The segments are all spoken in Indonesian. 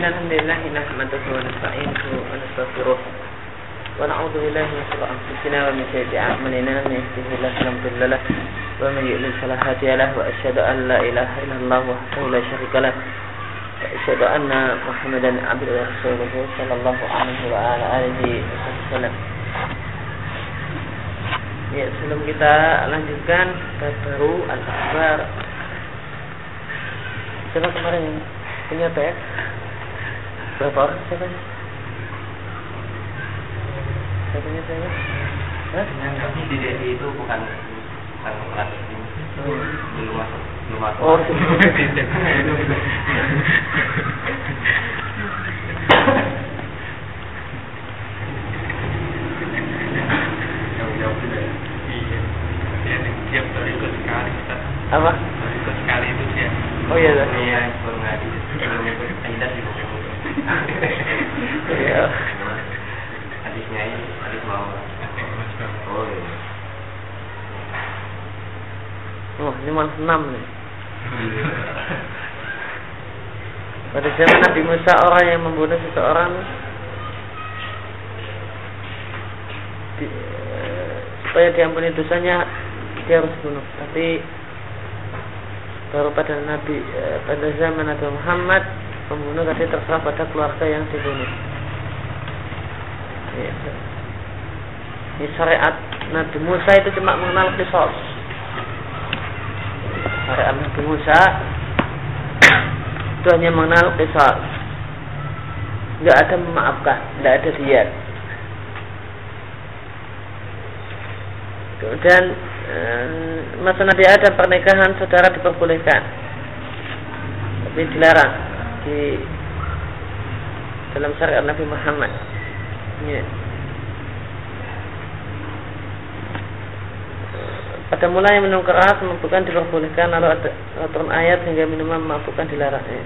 إن الحمد لله نحمده ونستعينه ونستغفره ونعوذ بالله من شرور أنفسنا ومن سيئات أعمالنا من يهده الله فلا مضل له ومن يضلل فلا هادي له وأشهد أن لا إله إلا الله وحده لا شريك له وأشهد أن محمدا عبده ورسوله صلى الله عليه وعلى آله وصحبه وسلم Ya, sebelum kita lanjutkan ke baru al-akhbar. Coba kemarin punya teks Berapa orang siapa? Siapa punya saya? Hah? Tapi di DI itu bukan bukan kelas ini. Oh. belum masuk belum masuk. Oh. Iya. Tiap kali ikut sekali kita. Apa? Ikut sekali itu dia. Oh iya, dah. Iya, belum ngaji. Belum ikut Aida sih Iya. Hadisnya ini hadis mau. Oh iya. Oh, ini malah enam nih. Pada zaman Nabi Musa orang yang membunuh seseorang di, eh, supaya diampuni dosanya dia harus bunuh. Tapi baru pada Nabi eh, pada zaman Nabi Muhammad pembunuh tadi terserah pada keluarga yang dibunuh. Iya. Ini syariat Nabi Musa itu cuma mengenal kisos. Syariat Nabi Musa itu hanya mengenal kisah nggak ada memaafkan nggak ada diat kemudian eh, masa Nabi Adam pernikahan saudara diperbolehkan tapi dilarang di dalam syariat Nabi Muhammad ya. Pada mulai minum keras bukan diperbolehkan lalu ada turun ayat hingga minuman memabukkan dilarang. Ya.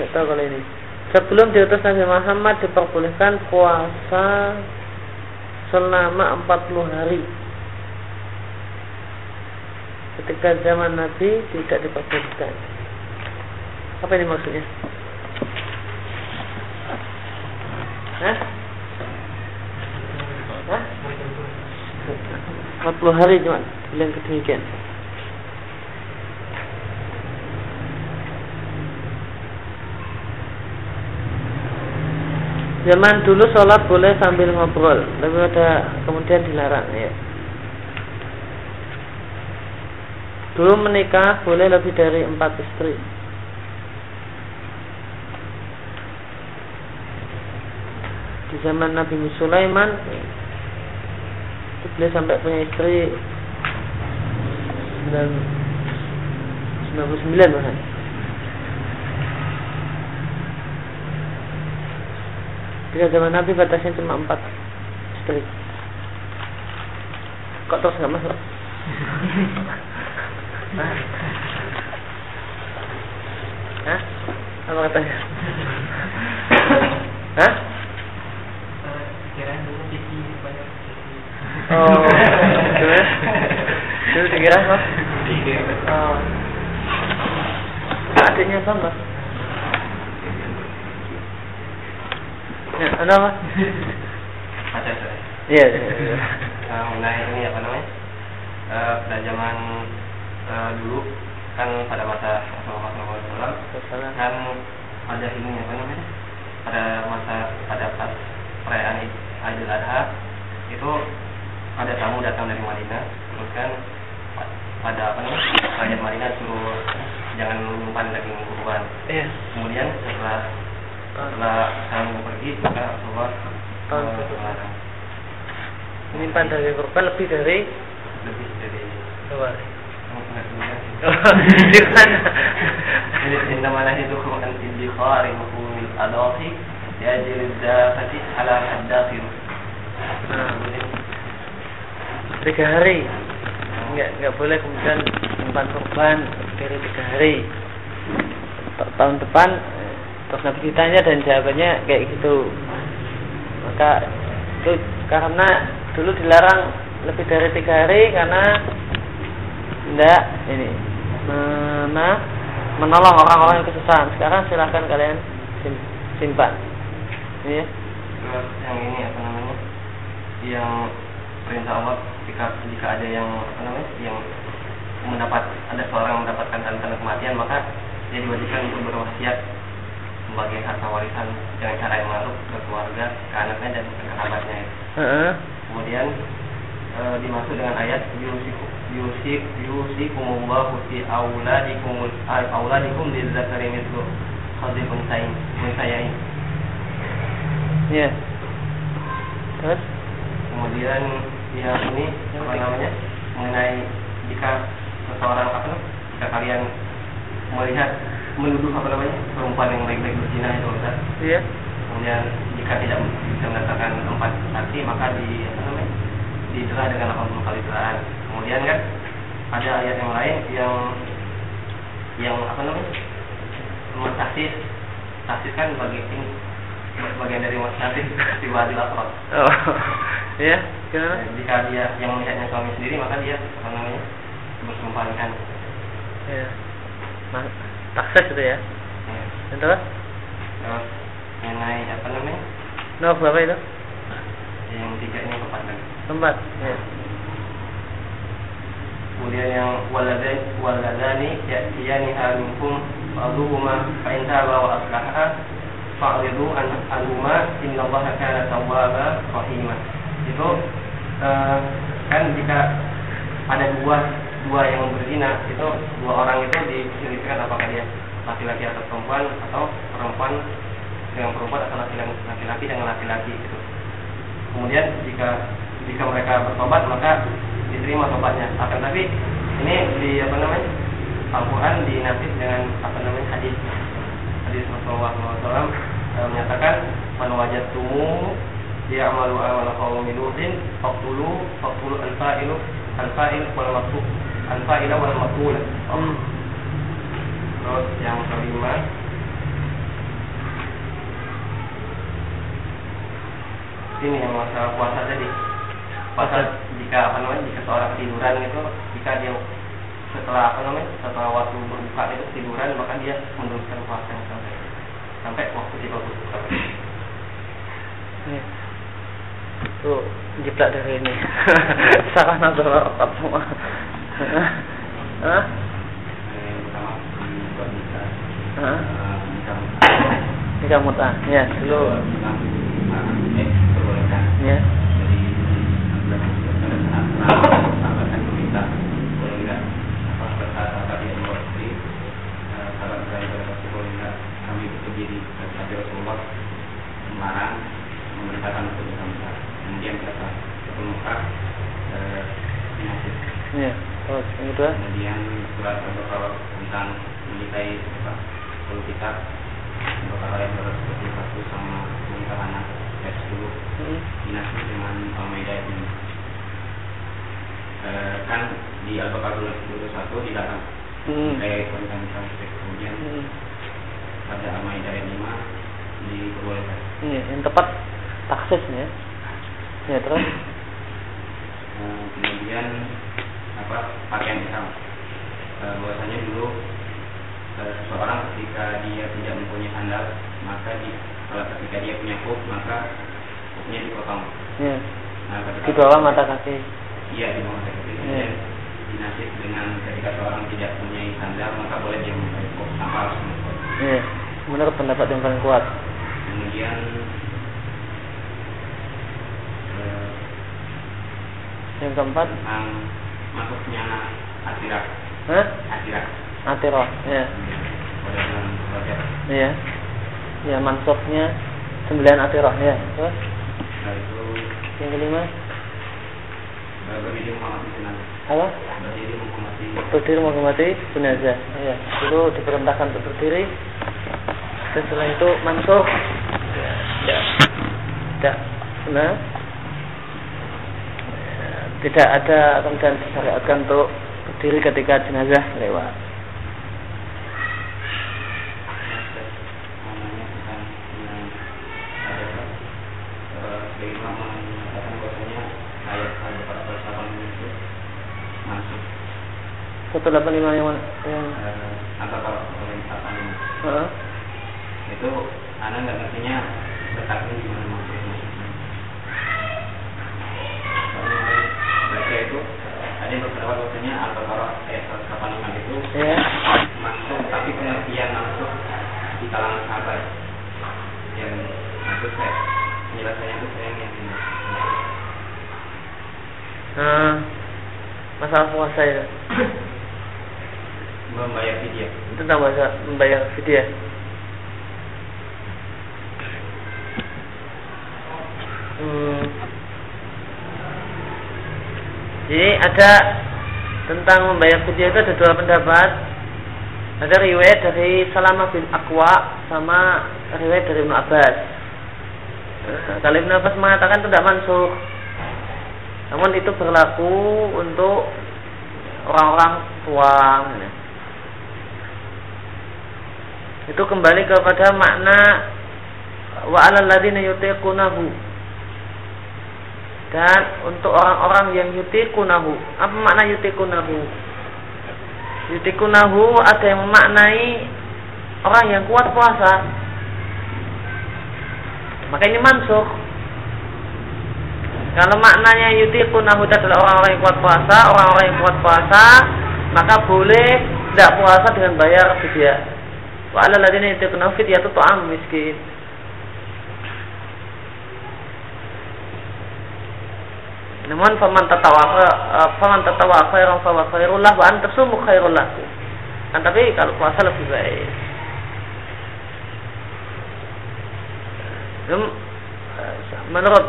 Tidak tahu kalau ini. Sebelum diutus Nabi Muhammad diperbolehkan puasa selama 40 hari. Ketika zaman Nabi tidak diperbolehkan. Apa ini maksudnya? Hah? Hah? 40 hari cuma bilang demikian. Zaman dulu sholat boleh sambil ngobrol, tapi ada kemudian dilarang ya. Dulu menikah boleh lebih dari empat istri. di zaman Nabi Sulaiman itu beliau sampai punya istri 99 bahkan Ketika zaman Nabi batasnya cuma 4 istri Kok terus nggak masuk? Hah? Hah? Apa katanya? Hah? Oh, terus? Terus dikira apa? Oh. Adiknya sama. Ya, ada apa? Ada saya. Iya, iya. Eh, mengenai ini apa namanya? Eh, pada zaman eh, dulu kan pada masa Rasulullah SAW kan ada ini apa namanya? Pada masa pada pas perayaan Id- Idul Adha itu ada tamu datang dari Madinah terus kan pa- pada apa namanya rakyat Madinah suruh jangan menyimpan daging kurban Iya. kemudian setelah setelah saya pergi maka Rasulullah melarang menyimpan dari lebih dari lebih dari malah oh, itu? Ya, nah, tiga hari. Nggak nggak boleh kemudian empat korban dari tiga hari. Tahun depan terus Nabi ditanya dan jawabannya kayak gitu maka itu karena dulu dilarang lebih dari tiga hari karena tidak ini mana menolong orang-orang yang kesusahan. Sekarang silahkan kalian sim- simpan. Ini ya. Yang ini apa namanya? Yang perintah Allah jika jika ada yang apa namanya? Yang mendapat ada seorang mendapatkan tanda-tanda kematian maka dia diwajibkan untuk berwasiat sebagai harta warisan dengan cara yang ma'ruf ke keluarga, ke anaknya dan ke kerabatnya. Heeh. Kemudian e, dimaksud dengan ayat yusiku yusik yusikumullahu fi auladikum auladikum lidzakari mithlu hadzil unsayin unsayain. Iya. Terus? Kemudian yang ini apa namanya mengenai jika seseorang apa jika kalian melihat menuduh apa namanya perempuan yang baik-baik berzina itu Ustaz. Iya. Kemudian jika tidak bisa mendapatkan empat saksi maka di apa namanya dijelah dengan 80 kali jerahan. Kemudian kan ada ayat yang lain yang yang apa namanya mentaksis taksis kan bagi ini bagian dari taksis di wadi lapor. Oh. Iya. Gimana? Jika dia yang melihatnya suami sendiri maka dia apa namanya bersumpahkan. Iya. Nah, takses itu ya. Ya. Terus? Terus mengenai apa namanya Nomor berapa itu? yang tiga ini keempat lagi. Tempat. Iya. kemudian yang waladani waladani ya'tiyaniha minkum fa'dhuhuma fa in taba wa aslaha fa'ridu an anhuma innallaha kana tawwaba rahima itu eh, kan jika ada dua dua yang berzina itu dua orang itu diselipkan apakah dia laki-laki atau perempuan atau perempuan dengan perempuan atau laki-laki dengan laki-laki gitu. Kemudian jika jika mereka bertobat maka diterima tobatnya. Akan tapi ini di apa namanya Al-Quran dinafis dengan apa namanya hadis. Hadis Rasulullah SAW eh, menyatakan man wajadtumu ya'malu amala qaumi lutin faqtulu faqtulu al-fa'ilu al-fa'il wal maqtul al-fa'ila wal maqtul Hmm. terus yang kelima ini yang masalah puasa tadi puasa jika apa namanya jika seorang tiduran itu jika dia setelah apa namanya setelah waktu berbuka itu tiduran maka dia meneruskan puasa yang sampai sampai waktu dia berbuka Iya. Tuh, jiplak dari ini. Salah nazar apa semua. Hah? Hah? Nikah mut'ah. Ya, dulu. Ya. dari eh, untuk nikah kemudian eh. Terus yang kemudian surat al-baqarah tentang menikahi apa kalau kita al-baqarah yang berarti satu sama menikah anak ayat 10 Hmm. dinasti dengan al-maidah ini Eh, kan di al-baqarah 21 dilarang Hmm. menikahi wanita nikah musyrik. kemudian Hmm. pada al-maidah ayat 5 diperbolehkan Iya, yang tepat taksis ya. Ya, terus. Eh, kemudian apa pakaian ihram Eh, bahwasanya dulu eh, seseorang ketika dia tidak mempunyai sandal maka di, kalau ketika dia punya kuf maka kufnya dipotong Ya. nah Di bawah mata kaki. iya di bawah mata kaki kemudian dinasib dengan ketika seorang tidak mempunyai sandal maka boleh dia memakai kuf tanpa harus memakai Iya. Menurut pendapat yang paling kuat. kemudian eh, Yang keempat. tentang masuknya asirat Hah? asirat Atiroh. Ya. bulan Rajab Iya. Ya, mansuknya sembilan atiroh ya. Terus Nah itu yang kelima apa? Berdiri menghormati jenazah. Ya, dulu diperintahkan untuk berdiri. Dan setelah itu mansuk. Ya, tidak, nah, Ya, tidak ada kemudian disyariatkan untuk berdiri ketika jenazah lewat. apa? Al-Baqarah masuk 185 yang? Yang atau kalau itu anak nggak ngertinya letaknya di mana maksudnya mereka itu ada yang beberapa bahwasanya Al-Baqarah ayat 185 itu Ya. masuk tapi pengertian masuk di kalangan sahabat yang maksud saya penjelasannya itu saya yang ini masalah puasa ya. membayar fidyah Tentang bahasa membayar fidyah. Hmm. Jadi ada tentang membayar fidyah itu ada dua pendapat. Ada riwayat dari Salamah bin Aqwa sama riwayat dari Ibnu Abbas. Kalau Ibnu Abbas mengatakan tidak mansuh. Namun itu berlaku untuk orang-orang tua. ya. Itu kembali kepada makna wa 'alal ladzina yutiqunahu. Dan untuk orang-orang yang yutiqunahu, apa makna yutiqunahu? Yutiqunahu ada yang memaknai orang yang kuat puasa. Maka ini mansuh. Kalau maknanya yutiqunahu itu adalah orang-orang yang kuat puasa, orang-orang yang kuat puasa, maka boleh tidak puasa dengan bayar fidyah. Wa 'alal ladzina yutiqunahu fidyatu ta'am miskin. Namun faman tatawa eh, faman tatawa khairan fa khairul lah wa an tasumu khairul lakum. Kan tapi kalau puasa lebih baik. Eh, menurut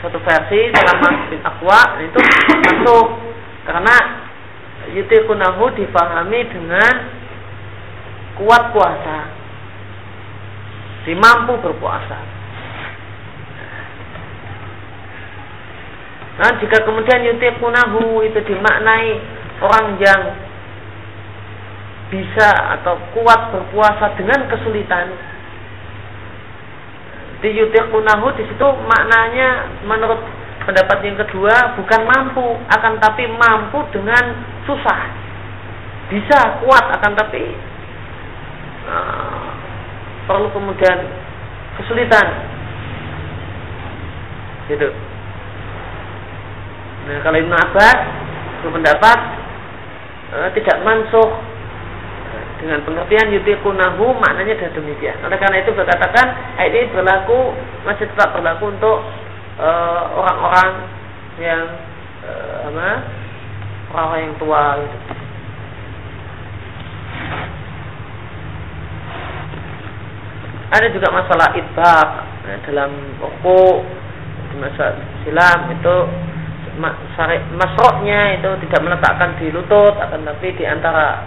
satu versi dalam bin Aqwa itu masuk karena yutikunahu dipahami dengan kuat puasa dimampu berpuasa nah jika kemudian yutikunahu itu dimaknai orang yang bisa atau kuat berpuasa dengan kesulitan di yutiqunahu di situ maknanya menurut pendapat yang kedua bukan mampu akan tapi mampu dengan susah. Bisa kuat akan tapi uh, perlu kemudian kesulitan. Gitu nah kalau Ibnu Abbas berpendapat uh, tidak mansuh dengan pengertian yutiqunahu maknanya adalah demikian. Oleh karena itu berkatakan ayat ini berlaku masih tetap berlaku untuk eh, orang-orang yang eh, apa? Orang-orang yang tua gitu. Ada juga masalah itbaq nah, dalam ruku di masa silam itu masroknya itu tidak meletakkan di lutut akan tapi di antara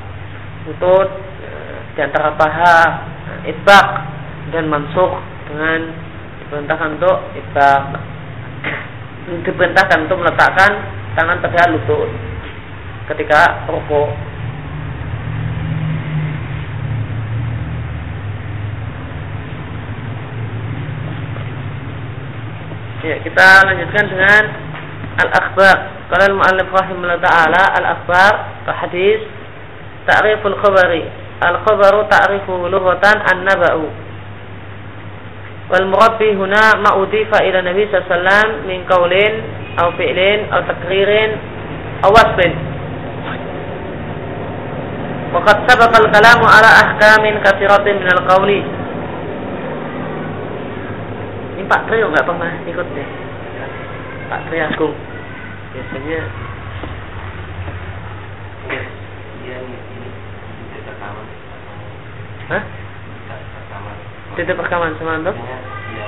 lutut eh, di antara paha eh, itbaq dan mansuh dengan diperintahkan untuk itbaq. Diperintahkan untuk meletakkan tangan pada lutut ketika rukuk. Ya, kita lanjutkan dengan الأخبار. قال المؤلف رحمه الله تعالى الأخبار الحديث تعريف الخبر. الخبر تعريفه لغة النبأ. والمربي هنا ما أضيف إلى النبي صلى الله عليه وسلم من قول أو فعل أو تقرير أو وصف. وقد سبق الكلام على أحكام كثيرة من القول. Pak Tri nggak pernah ikut deh. Pak Tri Agung biasanya dia ini tidak rekaman Hah? tidak rekaman sama? Maksudnya, iya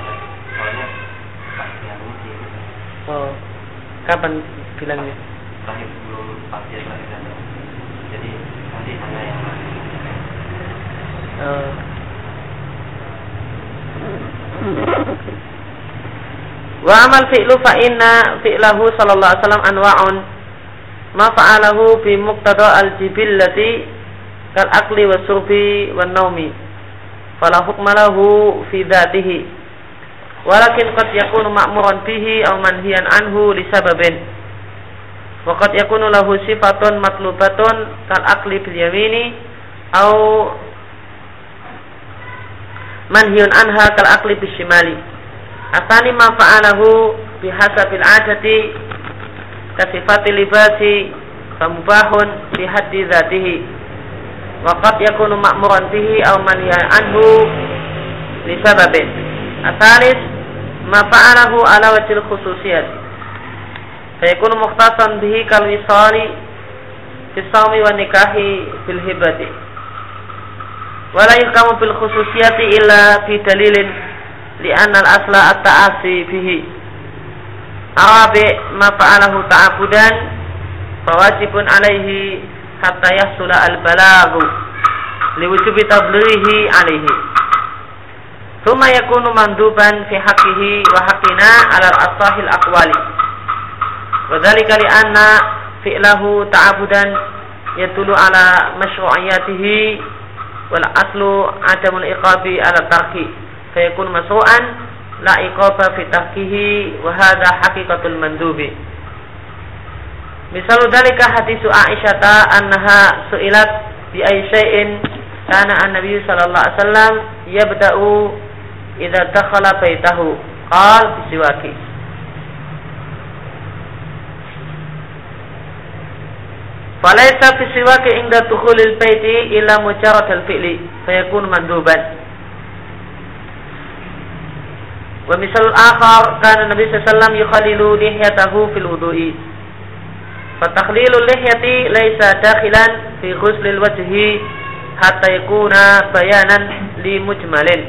soalnya ini Oh Kapan bilangnya? terakhir belum pasti terakhir ada jadi nanti hanya yang Oh. Wa amal fi'lu fa inna fi'lahu sallallahu alaihi wasallam anwa'un. Ma fa'alahu bi muqtada al-jibillati kal akli wa surbi wa naumi. Fala hukma lahu fi dhatihi. Walakin qad yakunu ma'muran bihi aw manhiyan anhu li sababin. Waqad yakunu lahu sifatun matlubatun kal akli bil yamini au manhiyun anha kal akli bis shimali. Asani ma fa'alahu bihasabil adati kasifati libasi famubahun fi haddi dzatihi. Waqad yakunu ma'muran bihi au manhiyan anhu li sababin. Asalis ma fa'alahu ala wajhil khususiyati fayakunu mukhtasan bihi kal wisali fi wa nikahi bil hibati wala yukamu bil khususiyati illa fi dalilin li anna al asla at ta'asi bihi. Arabi ma fa'alahu ta'abudan fawajibun alaihi hatta yahsula al balagu liwujubi tablighi alaihi. Thumma yakunu manduban fi haqqihi wa haqqina ala al-asahil aqwali. Wadhalika li'anna fi'lahu ta'abudan yatulu ala adamul ala fayakun masru'an la iqaba fi tarkihi wa hadha haqiqatul mandubi. Misalu dalika hadisu Aisyata annaha su'ilat bi ayyi syai'in kana an-nabiy sallallahu alaihi wasallam yabda'u idza dakhala baitahu qal bisiwaki. Falaisa fi siwaki inda tukhulil baiti illa mujarrad al-fi'li fayakun manduban. Wa misal akhar kana Nabi sallallahu yukhalilu lihyatahu fil wudu'i. Fatakhlilu lihyati laisa dakhilan fi ghuslil wajhi hatta yakuna bayanan li mujmalin.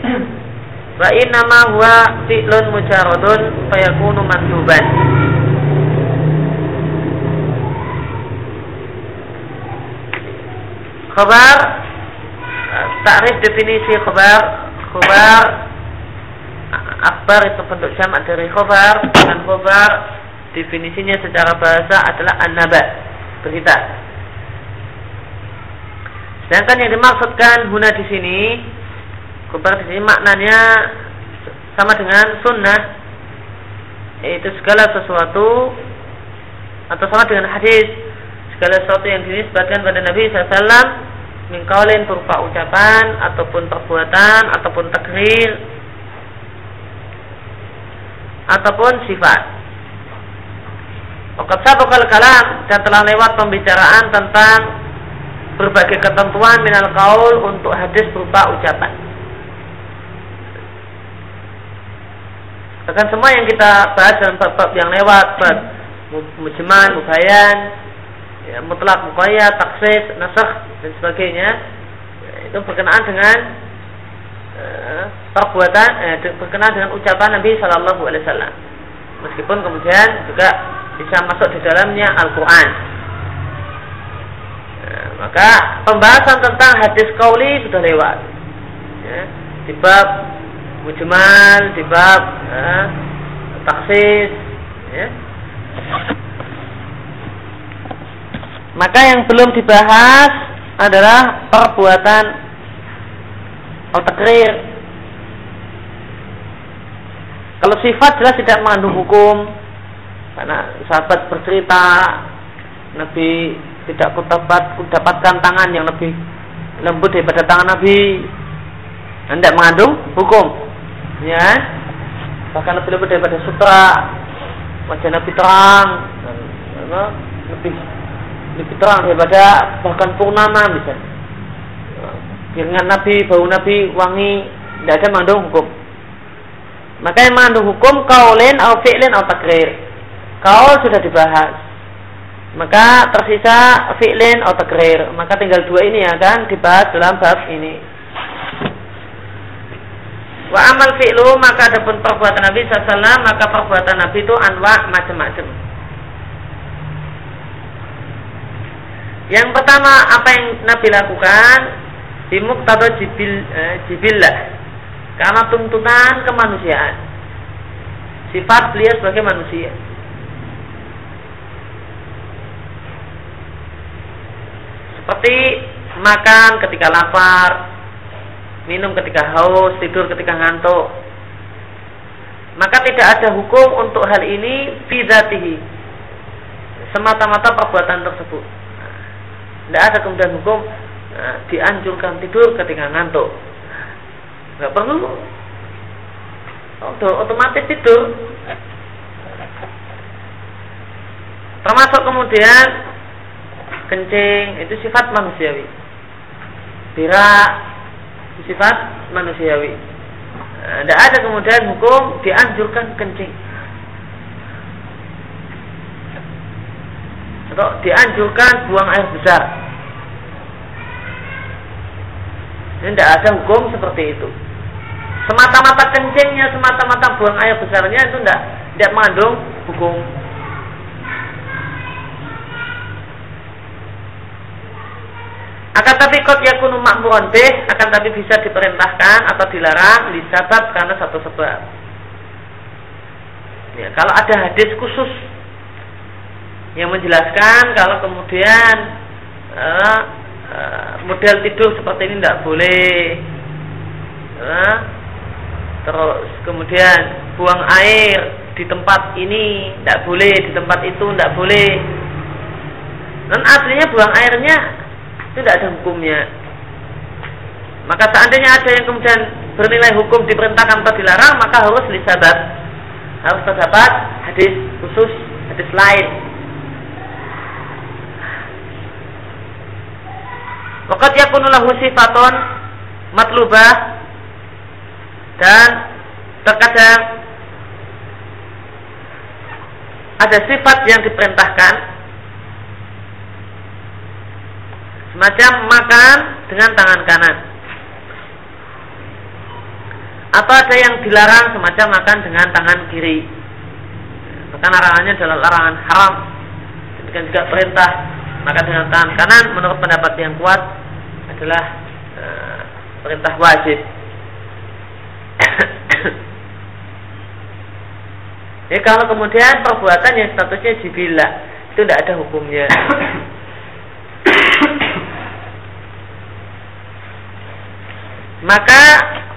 Wa inna ma huwa fi'lun mujarradun fayakunu manduban. Khobar Takrif definisi khobar Khobar Akbar itu bentuk jamak dari khobar. Dan khobar Definisinya secara bahasa adalah an-naba. Berita. Sedangkan yang dimaksudkan Huna di sini Khobar di sini maknanya Sama dengan sunnah. Yaitu segala sesuatu Atau sama dengan hadis. Segala sesuatu yang dinisbatkan pada Nabi SAW mingkaulin berupa ucapan ataupun perbuatan ataupun takrir ataupun sifat. Wakat sabakal kalam dan telah lewat pembicaraan tentang berbagai ketentuan minal kaul untuk hadis berupa ucapan. Bahkan semua yang kita bahas dalam bab-bab yang lewat, bab mujman, mubayan, ya, mutlak muqayyad, taksis, nasakh dan sebagainya ya, itu berkenaan dengan uh, perbuatan eh, berkenaan dengan ucapan Nabi Shallallahu Alaihi Wasallam. Meskipun kemudian juga bisa masuk di dalamnya Al-Quran. Ya, maka pembahasan tentang hadis kauli sudah lewat. Ya, di bab mujmal, di bab uh, taksis, ya. Maka yang belum dibahas adalah perbuatan atau. Kalau sifat jelas tidak mengandung hukum. Karena sahabat bercerita Nabi tidak kudapat, kudapatkan tangan yang lebih lembut daripada tangan Nabi. Tidak mengandung hukum. Ya bahkan lebih lembut daripada sutra. Wajah Nabi terang. Lebih lebih terang daripada bahkan purnama misalnya. Dengan Nabi, bau Nabi wangi, tidak ada mandung hukum. Maka yang mandung hukum kaulin atau fi'lin atau takrir. Kaul sudah dibahas. Maka tersisa fi'lin atau takrir. Maka tinggal dua ini akan dibahas dalam bab ini. Wa amal fi'lu maka ada pun perbuatan Nabi SAW maka perbuatan Nabi itu anwa macam-macam. Yang pertama apa yang Nabi lakukan bimuqtada jibil eh, jibillah karena tuntutan kemanusiaan. Sifat beliau sebagai manusia. Seperti makan ketika lapar, minum ketika haus, tidur ketika ngantuk. Maka tidak ada hukum untuk hal ini fidatihi semata-mata perbuatan tersebut. Tidak ada kemudian hukum nah, dianjurkan tidur ketika ngantuk. Nggak perlu otomatis tidur. Termasuk kemudian kencing itu sifat manusiawi. Berak sifat manusiawi. Tidak ada kemudian hukum dianjurkan kencing. Atau dianjurkan buang air besar. Ini tidak ada hukum seperti itu. Semata-mata kencingnya, semata-mata buang air besarnya itu tidak tidak mengandung hukum Akan tapi kot yakunu makmuran bih akan tapi bisa diperintahkan atau dilarang disabab karena satu sebab. Ya, kalau ada hadis khusus yang menjelaskan kalau kemudian uh, model tidur seperti ini tidak boleh, uh, terus kemudian buang air di tempat ini tidak boleh, di tempat itu tidak boleh. Dan aslinya buang airnya itu tidak ada hukumnya. Maka seandainya ada yang kemudian bernilai hukum diperintahkan atau dilarang, maka harus lisabat. Harus terdapat hadis khusus, hadis lain. Waqat yakunu lahu sifatun matlubah dan terkadang ada sifat yang diperintahkan Semacam makan dengan tangan kanan. Atau ada yang dilarang semacam makan dengan tangan kiri. Maka larangannya adalah larangan haram. Demikian juga perintah makan dengan tangan kanan menurut pendapat yang kuat adalah e, perintah wajib. Jadi kalau kemudian perbuatan yang statusnya jibilah itu tidak ada hukumnya. Maka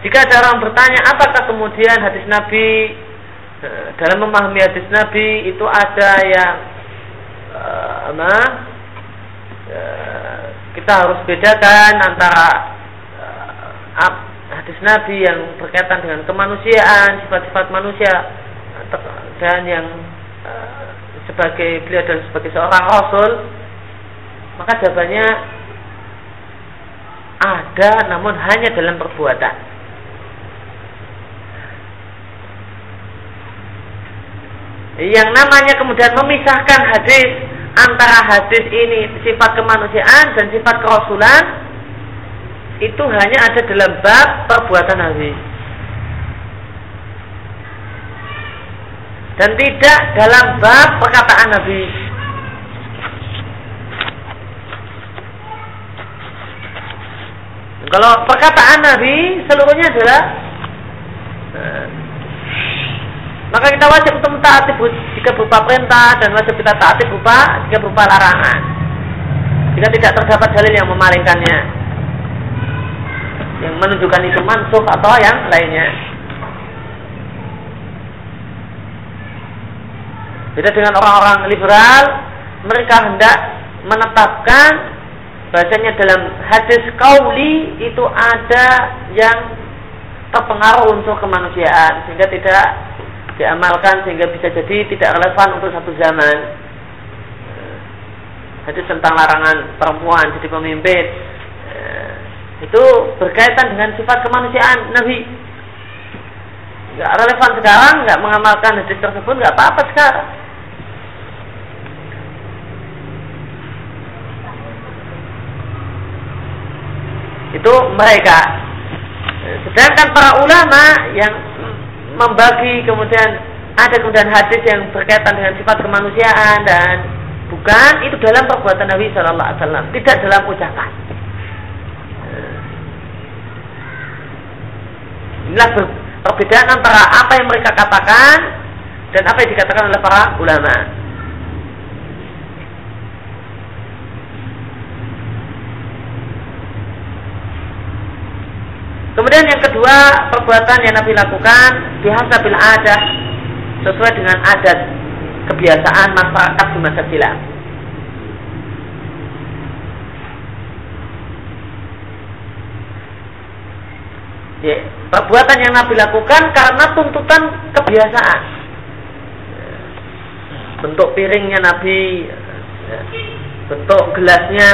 jika ada orang bertanya apakah kemudian hadis Nabi eh, dalam memahami hadis Nabi itu ada yang uh, uh, kita harus bedakan antara hadis Nabi yang berkaitan dengan kemanusiaan, sifat-sifat manusia dan yang uh, sebagai beliau dan sebagai seorang rasul, maka jawabannya ada namun hanya dalam perbuatan. Yang namanya kemudian memisahkan hadis antara hadis ini sifat kemanusiaan dan sifat kerasulan itu hanya ada dalam bab perbuatan Nabi. Dan tidak dalam bab perkataan Nabi. Kalau perkataan Nabi seluruhnya adalah eh, maka kita wajib untuk mentaati jika berupa perintah dan wajib kita taati berupa jika berupa larangan. Jika tidak terdapat dalil yang memalingkannya, yang menunjukkan itu mansuh atau yang lainnya. Beda dengan orang-orang liberal, mereka hendak menetapkan bahasanya dalam hadis kauli itu ada yang terpengaruh unsur kemanusiaan sehingga tidak diamalkan sehingga bisa jadi tidak relevan untuk satu zaman. Hadis tentang larangan perempuan jadi pemimpin eh, itu berkaitan dengan sifat kemanusiaan Nabi. Nggak relevan sekarang, nggak mengamalkan hadis tersebut, nggak apa-apa sekarang. itu mereka sedangkan para ulama yang membagi kemudian ada kemudian hadis yang berkaitan dengan sifat kemanusiaan dan bukan itu dalam perbuatan Nabi Shallallahu Alaihi Wasallam tidak dalam ucapan inilah perbedaan antara apa yang mereka katakan dan apa yang dikatakan oleh para ulama Kemudian yang kedua, perbuatan yang Nabi lakukan biasa bil adah sesuai dengan adat. kebiasaan masyarakat di masa silam. Ya, perbuatan yang Nabi lakukan karena tuntutan kebiasaan. Bentuk piringnya Nabi, bentuk gelasnya,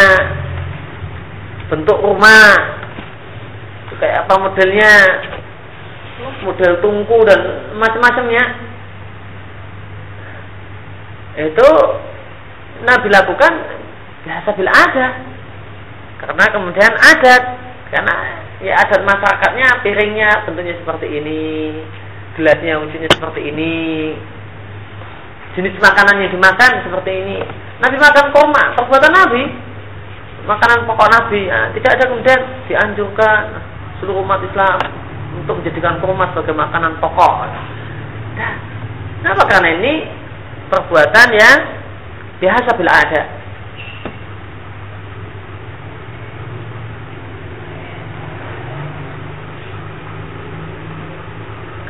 bentuk rumah, kayak apa modelnya, model tungku dan macam-macamnya. Itu Nabi lakukan biasa bila ada. Karena kemudian adat, karena ya adat masyarakatnya piringnya bentuknya seperti ini, gelasnya wujudnya seperti ini, jenis makanan yang dimakan seperti ini. Nabi makan koma, perbuatan Nabi, makanan pokok Nabi, nah, tidak ada kemudian dianjurkan seluruh umat Islam untuk menjadikan kurma sebagai makanan pokok. Nah, kenapa? Karena ini perbuatan yang biasa bila ada.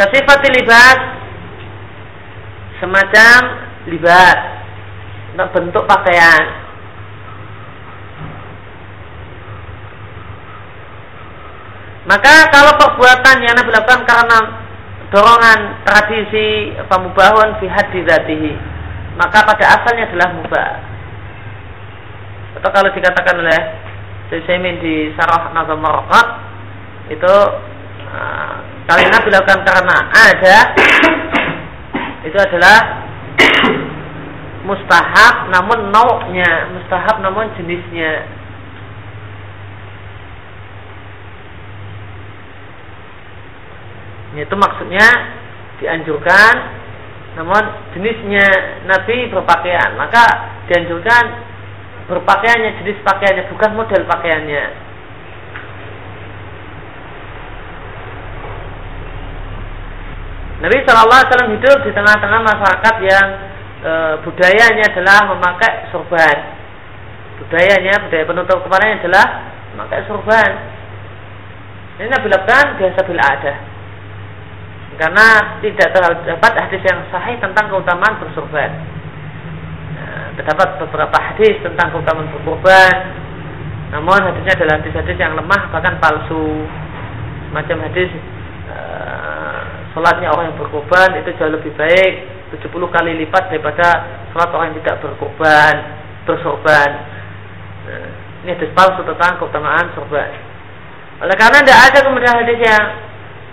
Kasifat libas semacam libas bentuk pakaian. Maka kalau perbuatan yang Nabi lakukan karena dorongan tradisi pemubahun fi hadidatihi maka pada asalnya adalah mubah. Atau kalau dikatakan oleh Syaimin di Sarah Nazam itu uh, kali Nabi lakukan karena ada itu adalah mustahab namun nau'nya. Mustahab namun jenisnya. Itu maksudnya dianjurkan namun jenisnya Nabi berpakaian. Maka dianjurkan berpakaiannya jenis pakaiannya bukan model pakaiannya Nabi Shallallahu Alaihi Wasallam hidup di tengah-tengah masyarakat yang e, budayanya adalah memakai sorban budayanya budaya penutup kepalanya adalah memakai sorban ini Nabi lakukan biasa bila ada karena tidak terdapat hadis yang sahih tentang keutamaan bersorban. Nah, terdapat beberapa hadis tentang keutamaan berkorban, namun hadisnya adalah hadis-hadis yang lemah bahkan palsu. Macam hadis uh, sholatnya orang yang berkorban itu jauh lebih baik 70 kali lipat daripada sholat orang yang tidak berkorban, bersorban. Nah, ini hadis palsu tentang keutamaan sorban. Oleh karena tidak ada kemudian hadis yang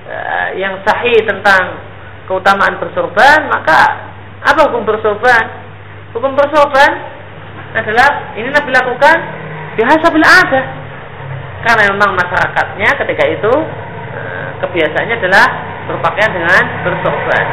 uh, yang sahih tentang keutamaan bersorban, maka apa hukum bersorban? Hukum bersorban adalah ini Nabi lakukan biasa bila ada. Karena memang masyarakatnya ketika itu uh, kebiasaannya adalah berpakaian dengan bersorban.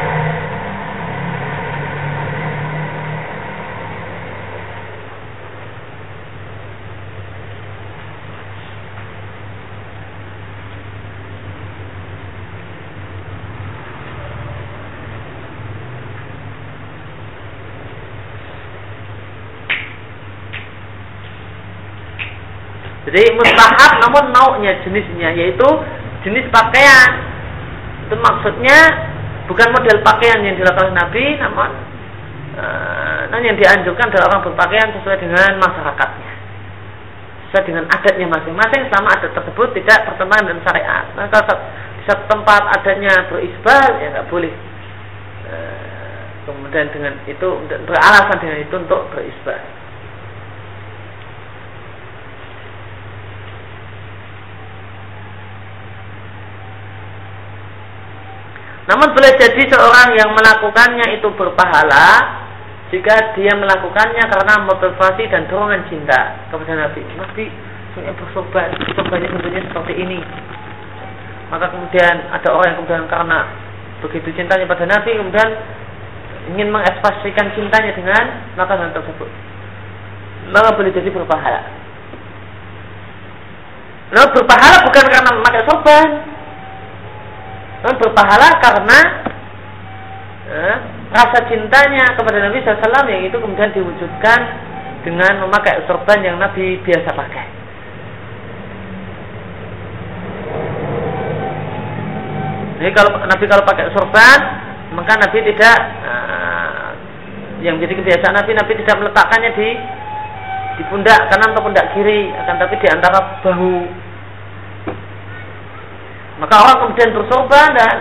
Jadi mustahab namun naunya jenisnya yaitu jenis pakaian. Itu maksudnya bukan model pakaian yang dilakukan Nabi namun uh, yang dianjurkan adalah orang berpakaian sesuai dengan masyarakatnya. Sesuai dengan adatnya masing-masing sama adat tersebut tidak bertentangan dengan syariat. Nah, kalau di satu tempat adatnya berisbal ya nggak boleh. Uh, kemudian dengan itu beralasan dengan itu untuk berisbal. Namun boleh jadi seorang yang melakukannya itu berpahala jika dia melakukannya karena motivasi dan dorongan cinta kepada Nabi. Nabi saya bersobat, sobatnya bentuknya seperti ini. Maka kemudian ada orang yang kemudian karena begitu cintanya pada Nabi kemudian ingin mengekspresikan cintanya dengan makanan tersebut. Maka boleh jadi berpahala. Nah, berpahala bukan karena memakai sorban, berpahala karena eh, rasa cintanya kepada Nabi SAW yang itu kemudian diwujudkan dengan memakai sorban yang Nabi biasa pakai. Jadi kalau Nabi kalau pakai sorban, maka Nabi tidak uh, yang menjadi kebiasaan Nabi Nabi tidak meletakkannya di di pundak kanan atau pundak kiri akan tapi di antara bahu maka orang kemudian bersorban dan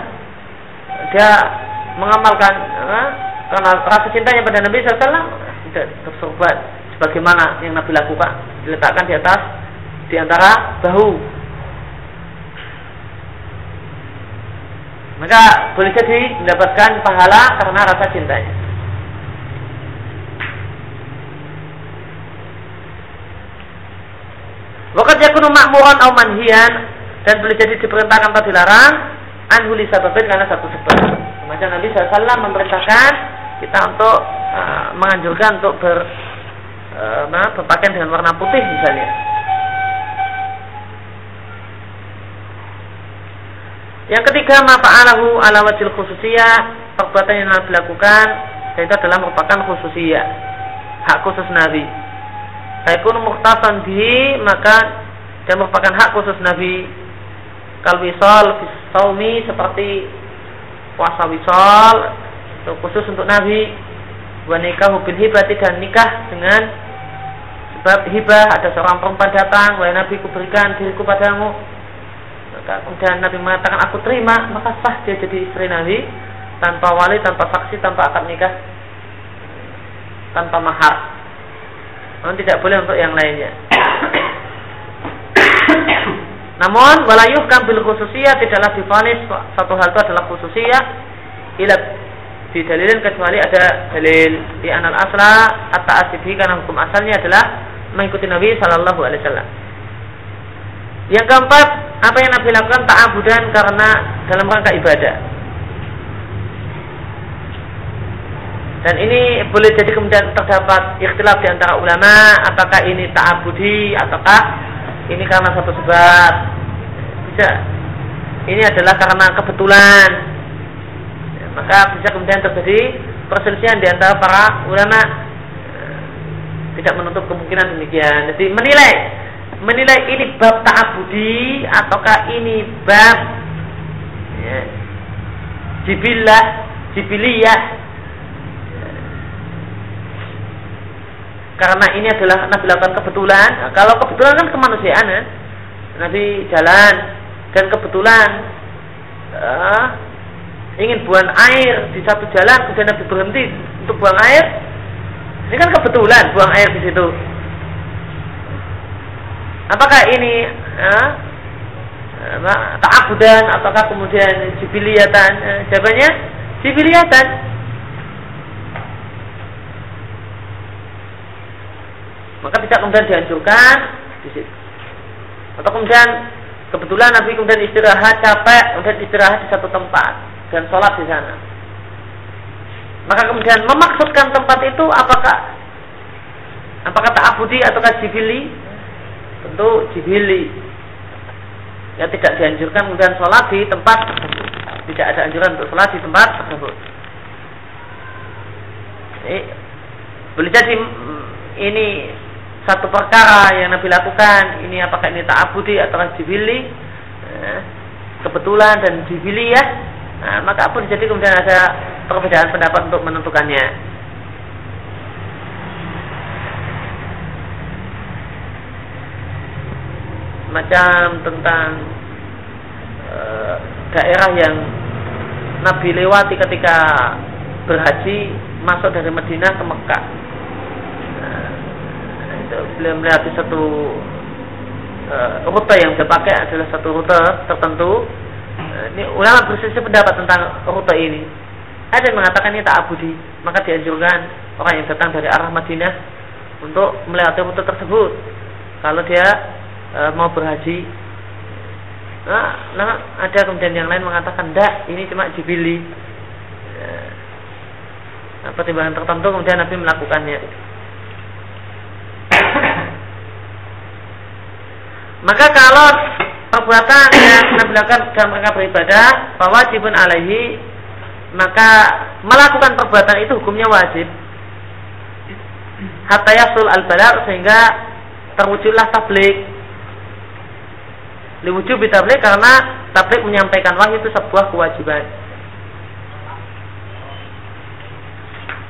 dia mengamalkan eh, karena rasa cintanya pada Nabi SAW tidak bersorban sebagaimana yang Nabi lakukan diletakkan di atas di antara bahu. Maka boleh jadi mendapatkan pahala karena rasa cintanya. Wakat yakunu makmuran au manhian dan boleh jadi diperintahkan atau dilarang anhuli sababin karena satu sebab. Macam Nabi SAW memerintahkan kita untuk uh, menganjurkan untuk ber uh, berpakaian dengan warna putih misalnya. Yang ketiga mafa'alahu ala wajil khususiyah perbuatan yang Nabi lakukan dan itu adalah merupakan khususiyah hak khusus Nabi Faikun muhtasan bi maka dia merupakan hak khusus Nabi. Kal wisol saumi seperti puasa wisol itu khusus untuk Nabi. Wa nikah bil hibati dan nikah dengan sebab hibah ada seorang perempuan datang, wahai Nabi kuberikan diriku padamu. Maka kemudian Nabi mengatakan aku terima, maka sah dia jadi istri Nabi tanpa wali, tanpa saksi, tanpa akad nikah, tanpa mahar. Namun tidak boleh untuk yang lainnya. Namun walayuh bil khususiyah tidaklah difonis satu hal itu adalah khususiyah ila didalilin kecuali ada dalil di anal asla atau asibi karena hukum asalnya adalah mengikuti Nabi Shallallahu Alaihi Wasallam. Yang keempat, apa yang Nabi lakukan ta'abudan karena dalam rangka ibadah. Dan ini boleh jadi kemudian terdapat ikhtilaf di antara ulama apakah ini ta'abudi ataukah ini karena satu sebab. Bisa ini adalah karena kebetulan. Ya, maka bisa kemudian terjadi perselisihan di antara para ulama tidak menutup kemungkinan demikian. Jadi menilai menilai ini bab ta'abudi ataukah ini bab ya, jibillah jibiliyah karena ini adalah Nabi lakukan kebetulan. Nah, kalau kebetulan kan kemanusiaan ya. Nabi jalan dan kebetulan uh, ingin buang air di satu jalan, kemudian Nabi berhenti untuk buang air. Ini kan kebetulan buang air di situ. Apakah ini uh, ta'abudan ataukah kemudian jibiliatan? Uh, jawabannya jibiliatan maka tidak kemudian dihancurkan di situ. Atau kemudian kebetulan Nabi kemudian istirahat capek, kemudian istirahat di satu tempat dan sholat di sana. Maka kemudian memaksudkan tempat itu apakah apakah ta'abudi ataukah jibili? Tentu jibili. Ya tidak dianjurkan kemudian sholat di tempat. Tidak ada anjuran untuk sholat di tempat tersebut. Ini, boleh jadi mm, ini satu perkara yang Nabi lakukan ini apakah ini ta'abudi atau jibili eh, kebetulan dan jibili ya. Nah, maka pun jadi kemudian ada perbedaan pendapat untuk menentukannya. Macam tentang e, daerah yang Nabi lewati ketika berhaji masuk dari Madinah ke Mekah beliau melihat satu uh, rute yang dipakai adalah satu rute tertentu. Uh, ini ulama berselisih pendapat tentang rute ini. Ada yang mengatakan ini tak abudi, maka dianjurkan orang yang datang dari arah Madinah untuk melewati rute tersebut. Kalau dia uh, mau berhaji, nah, nah, ada kemudian yang lain mengatakan tidak, ini cuma jibili. Nah, pertimbangan tertentu kemudian Nabi melakukannya. Maka kalau perbuatan yang lakukan dalam rangka beribadah, wajibun alaihi, maka melakukan perbuatan itu hukumnya wajib. Hatta yasul al balak sehingga terwujudlah tablik. Diwujud tablik karena tablik menyampaikan wahyu itu sebuah kewajiban.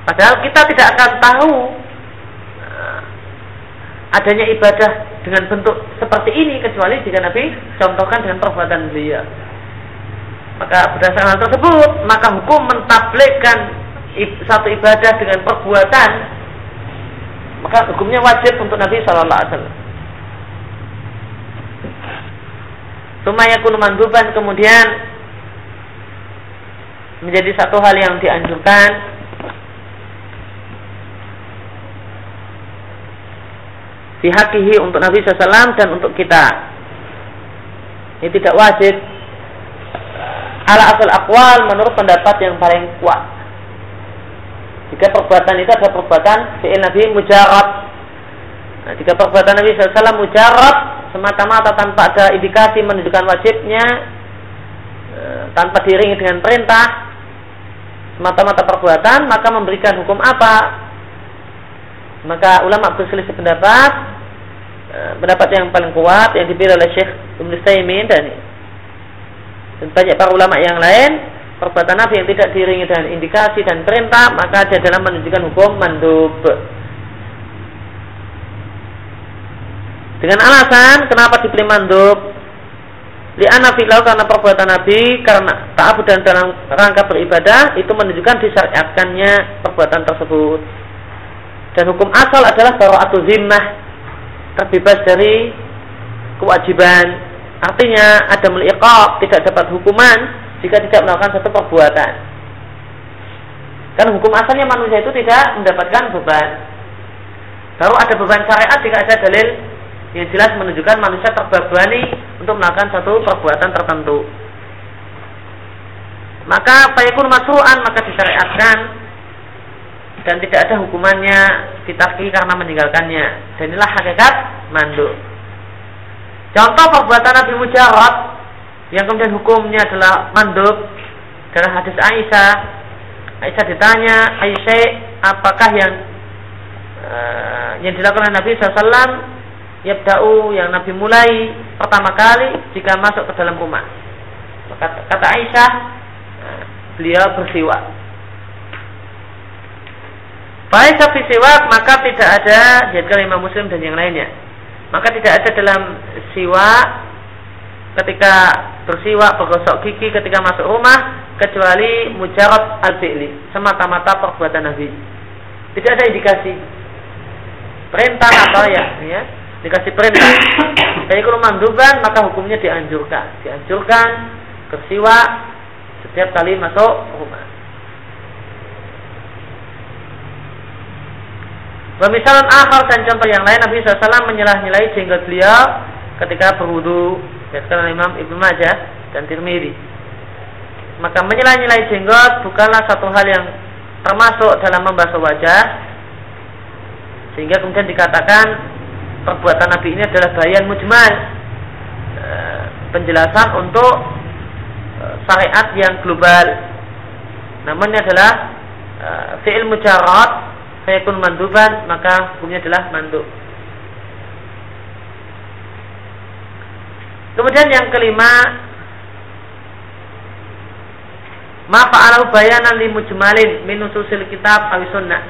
Padahal kita tidak akan tahu eh, adanya ibadah dengan bentuk seperti ini kecuali jika Nabi contohkan dengan perbuatan beliau. Maka berdasarkan hal tersebut, maka hukum mentablikkan satu ibadah dengan perbuatan, maka hukumnya wajib untuk Nabi Shallallahu Alaihi Wasallam. Sumayakun manduban kemudian menjadi satu hal yang dianjurkan dihakihi untuk Nabi SAW dan untuk kita. Ini tidak wajib ala asal akwal menurut pendapat yang paling kuat. Jika perbuatan itu adalah perbuatan fi'il Nabi mujarab. Nah, jika perbuatan Nabi SAW mujarab semata-mata tanpa ada indikasi menunjukkan wajibnya, e, tanpa diringi dengan perintah, semata-mata perbuatan, maka memberikan hukum apa? Maka ulama berselisih pendapat, pendapat yang paling kuat yang dipilih oleh Syekh Ibn Taimin dan dan banyak para ulama yang lain perbuatan Nabi yang tidak diiringi dengan indikasi dan perintah maka dia dalam menunjukkan hukum mandub. Dengan alasan kenapa dipilih mandub? Li'anna filau karena perbuatan Nabi karena ta'abud dan dalam rangka beribadah itu menunjukkan disyariatkannya perbuatan tersebut. Dan hukum asal adalah atau zimmah terbebas dari kewajiban Artinya ada meliqab, tidak dapat hukuman jika tidak melakukan satu perbuatan. Kan hukum asalnya manusia itu tidak mendapatkan beban. Baru ada beban syariat jika ada dalil yang jelas menunjukkan manusia terbebani untuk melakukan satu perbuatan tertentu. Maka fayakun masru'an maka disyariatkan dan tidak ada hukumannya ditaki karena meninggalkannya. Dan inilah hakikat manduk. Contoh perbuatan Nabi Mujarab yang kemudian hukumnya adalah mandub dalam hadis Aisyah. Aisyah ditanya, Aisyah apakah yang uh, yang dilakukan Nabi SAW Yabda'u yang Nabi mulai pertama kali jika masuk ke dalam rumah. Maka kata Aisyah, uh, beliau bersiwak. Baik tapi siwak maka tidak ada jadikan Imam Muslim dan yang lainnya. Maka tidak ada dalam siwa ketika bersiwak bergosok gigi ketika masuk rumah kecuali mujarab al-fi'li semata-mata perbuatan Nabi. Tidak ada indikasi. Perintah atau ya ya? Dikasih perintah. Jadi kalau manduban maka hukumnya dianjurkan. Dianjurkan bersiwak setiap kali masuk rumah Pemisalan akhir dan contoh yang lain Nabi SAW menyelah-nyelai jenggot beliau ketika berwudu. Dikatakan Imam Ibnu Majah dan Tirmidzi. Maka menyelah-nyelai jenggot bukanlah satu hal yang termasuk dalam membasuh wajah sehingga kemudian dikatakan perbuatan Nabi ini adalah bayan mujmal e, penjelasan untuk e, syariat yang global namun ini adalah e, fi'il mujarrad fayakun manduban maka hukumnya adalah mandub. Kemudian yang kelima ma fa'alahu bayanan li mujmalin min kitab aw sunnah.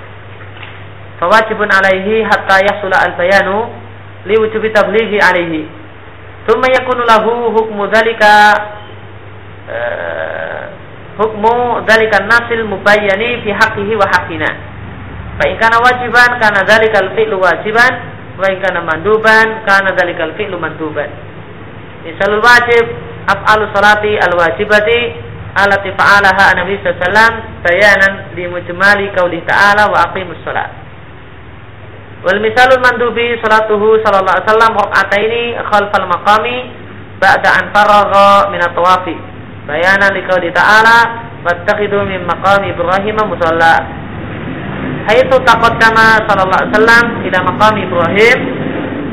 Fawajibun alaihi hatta yasula al bayanu li wujubi tablighi alaihi. Thumma yakunu lahu hukmu dzalika uh, hukmu dzalika nasil mubayyani fi haqqihi wa haqqina. Baik karena wajiban karena dalikal fi'lu wajiban, baik karena manduban karena dalikal fi'lu manduban. Misalul wajib af'alu salati al wajibati alati fa'alaha Nabi sallallahu bayanan li mujmali qauli ta'ala wa aqimus salat. Wal misalul mandubi salatuhu sallallahu alaihi wasallam rakaataini khalfal maqami ba'da an faragha min at-tawafi. Bayanan li qauli ta'ala wattakhidhu min maqami Ibrahim musalla haitsu taqaddama sallallahu alaihi wasallam ila maqam Ibrahim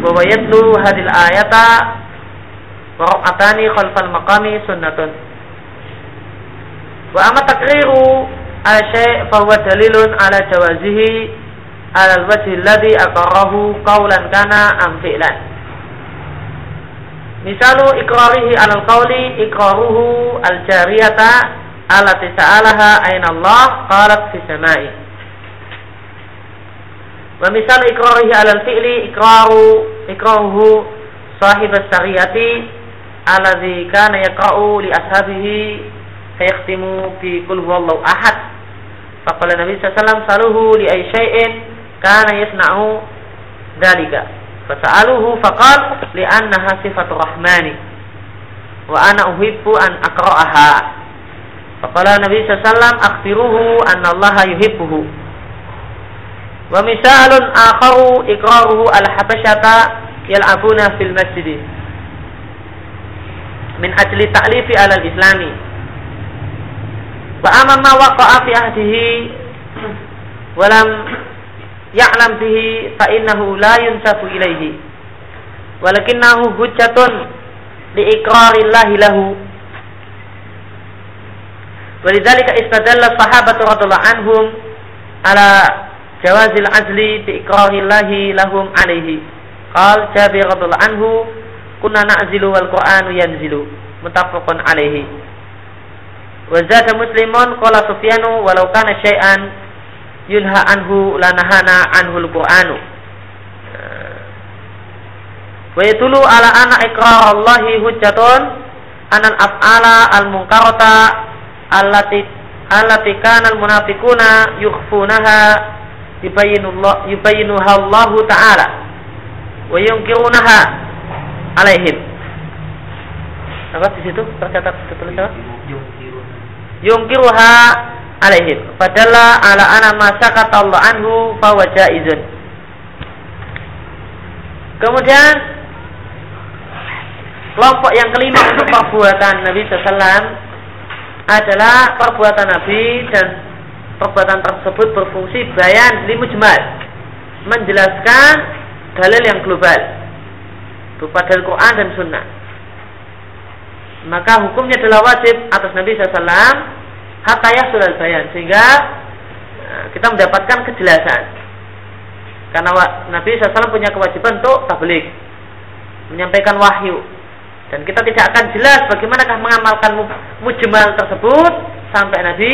wa yatlu hadil ayata wa ra'atani khalfal maqami sunnatun. Wa amma takriru ala syai' fa huwa dalilun ala jawazihi ala al-wajhi alladhi aqarrahu qawlan kana am fi'lan. Misalu ikrarihi alal qawli ikraruhu al-jariyata alati sa'alaha aina Allah qalat fi samai Wa misal ikrarihi alal fi'li ikraru ikraruhu sahib as-sariyati alladhi kana yaqra'u li ashabihi fayakhtimu bi qul huwallahu ahad. Faqala Nabi sallallahu saluhu li ay syai'in kana yasna'u dalika. Fasa'aluhu faqal li annaha sifatu rahmani wa ana uhibbu an aqra'aha. Faqala Nabi sallallahu alaihi wasallam akhbiruhu anna Allah yuhibbuhu. Wa misalun akharu iqraruhu al-habasyata yal'abuna fil masjid. Min ajli ta'lifi alal islami. Wa amma ma waqa'a fi ahdihi wa lam ya'lam bihi fa innahu la yunsafu ilaihi. Walakinnahu hujjatun li iqrarillahi lahu. Walidzalika istadalla sahabatu radhiyallahu anhum ala jawazil azli bi ikrahillahi lahum alaihi. Qal Jabir radhiyallahu anhu kunna na'zilu wal Qur'anu yanzilu. Muttafaqun alaihi. Wa zada Muslimun qala Sufyanu walau kana syai'an yunha anhu lanahana anhu al-Qur'anu. Wa yatulu ala anna iqrar Allahi hujjatun anal af'ala al-munkarata allati allati kana al-munafiquna yukhfunaha yubayyinuha Allah taala wa yunkirunaha alaihim. Apa di situ? Tercatat tertulis apa yungkiruha alaihim. Padahal ala ana ma sakata Allah anhu fa jaizun. Kemudian kelompok yang kelima untuk perbuatan Nabi SAW adalah perbuatan Nabi dan perbuatan tersebut berfungsi bayan limujmal menjelaskan dalil yang global. Berupa dalil Quran dan Sunnah. Maka hukumnya adalah wajib atas Nabi SAW hatta sudah bayan sehingga eh, kita mendapatkan kejelasan. Karena Nabi SAW punya kewajiban untuk tablik menyampaikan wahyu. Dan kita tidak akan jelas bagaimanakah mengamalkan mujmal tersebut sampai Nabi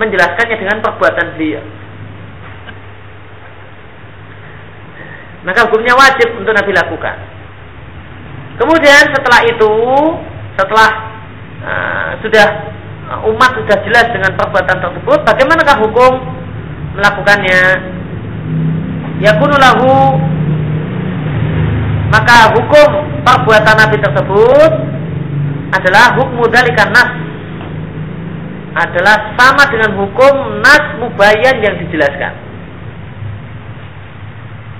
menjelaskannya dengan perbuatan beliau. Maka hukumnya wajib untuk Nabi lakukan. Kemudian setelah itu, setelah uh, sudah uh, umat sudah jelas dengan perbuatan tersebut, bagaimanakah hukum melakukannya? Yakunu lahu maka hukum perbuatan Nabi tersebut adalah hukum dari nas adalah sama dengan hukum nas mubayan yang dijelaskan.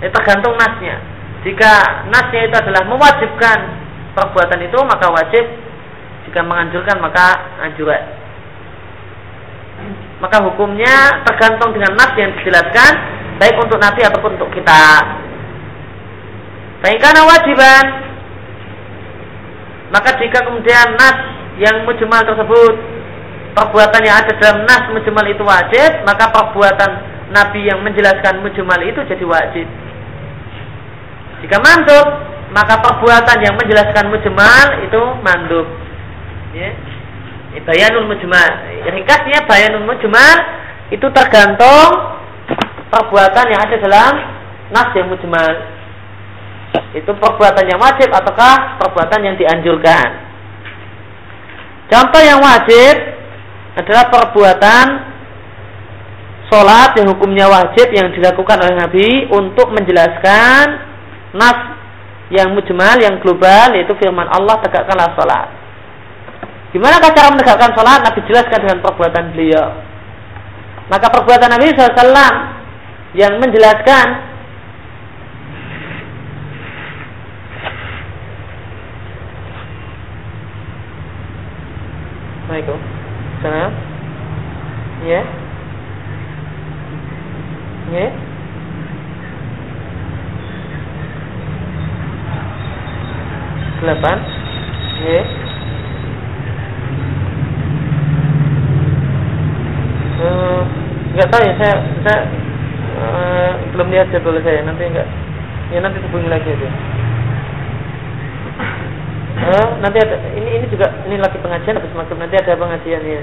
Itu tergantung nasnya. Jika nasnya itu adalah mewajibkan perbuatan itu maka wajib. Jika menganjurkan maka anjuran. Maka hukumnya tergantung dengan nas yang dijelaskan baik untuk nabi ataupun untuk kita. Baik karena wajiban maka jika kemudian nas yang mujmal tersebut perbuatan yang ada dalam nas mujmal itu wajib, maka perbuatan Nabi yang menjelaskan mujmal itu jadi wajib. Jika mandub, maka perbuatan yang menjelaskan mujmal itu mandub. Ya. Bayanul mujmal. Ringkasnya bayanul mujmal itu tergantung perbuatan yang ada dalam nas yang mujmal. Itu perbuatan yang wajib ataukah perbuatan yang dianjurkan. Contoh yang wajib adalah perbuatan sholat yang hukumnya wajib yang dilakukan oleh Nabi untuk menjelaskan nas yang mujmal, yang global yaitu firman Allah tegakkanlah sholat. Gimana cara menegakkan sholat? Nabi jelaskan dengan perbuatan beliau. Maka perbuatan Nabi SAW yang menjelaskan Assalamualaikum sana ya. Ya. Delapan. Ya. Uh, nggak tahu ya saya saya uh, belum lihat jadwal saya. Nanti enggak ya nanti hubungi lagi aja Eh, nanti ada ini ini juga ini lagi pengajian habis maghrib nanti ada pengajian ya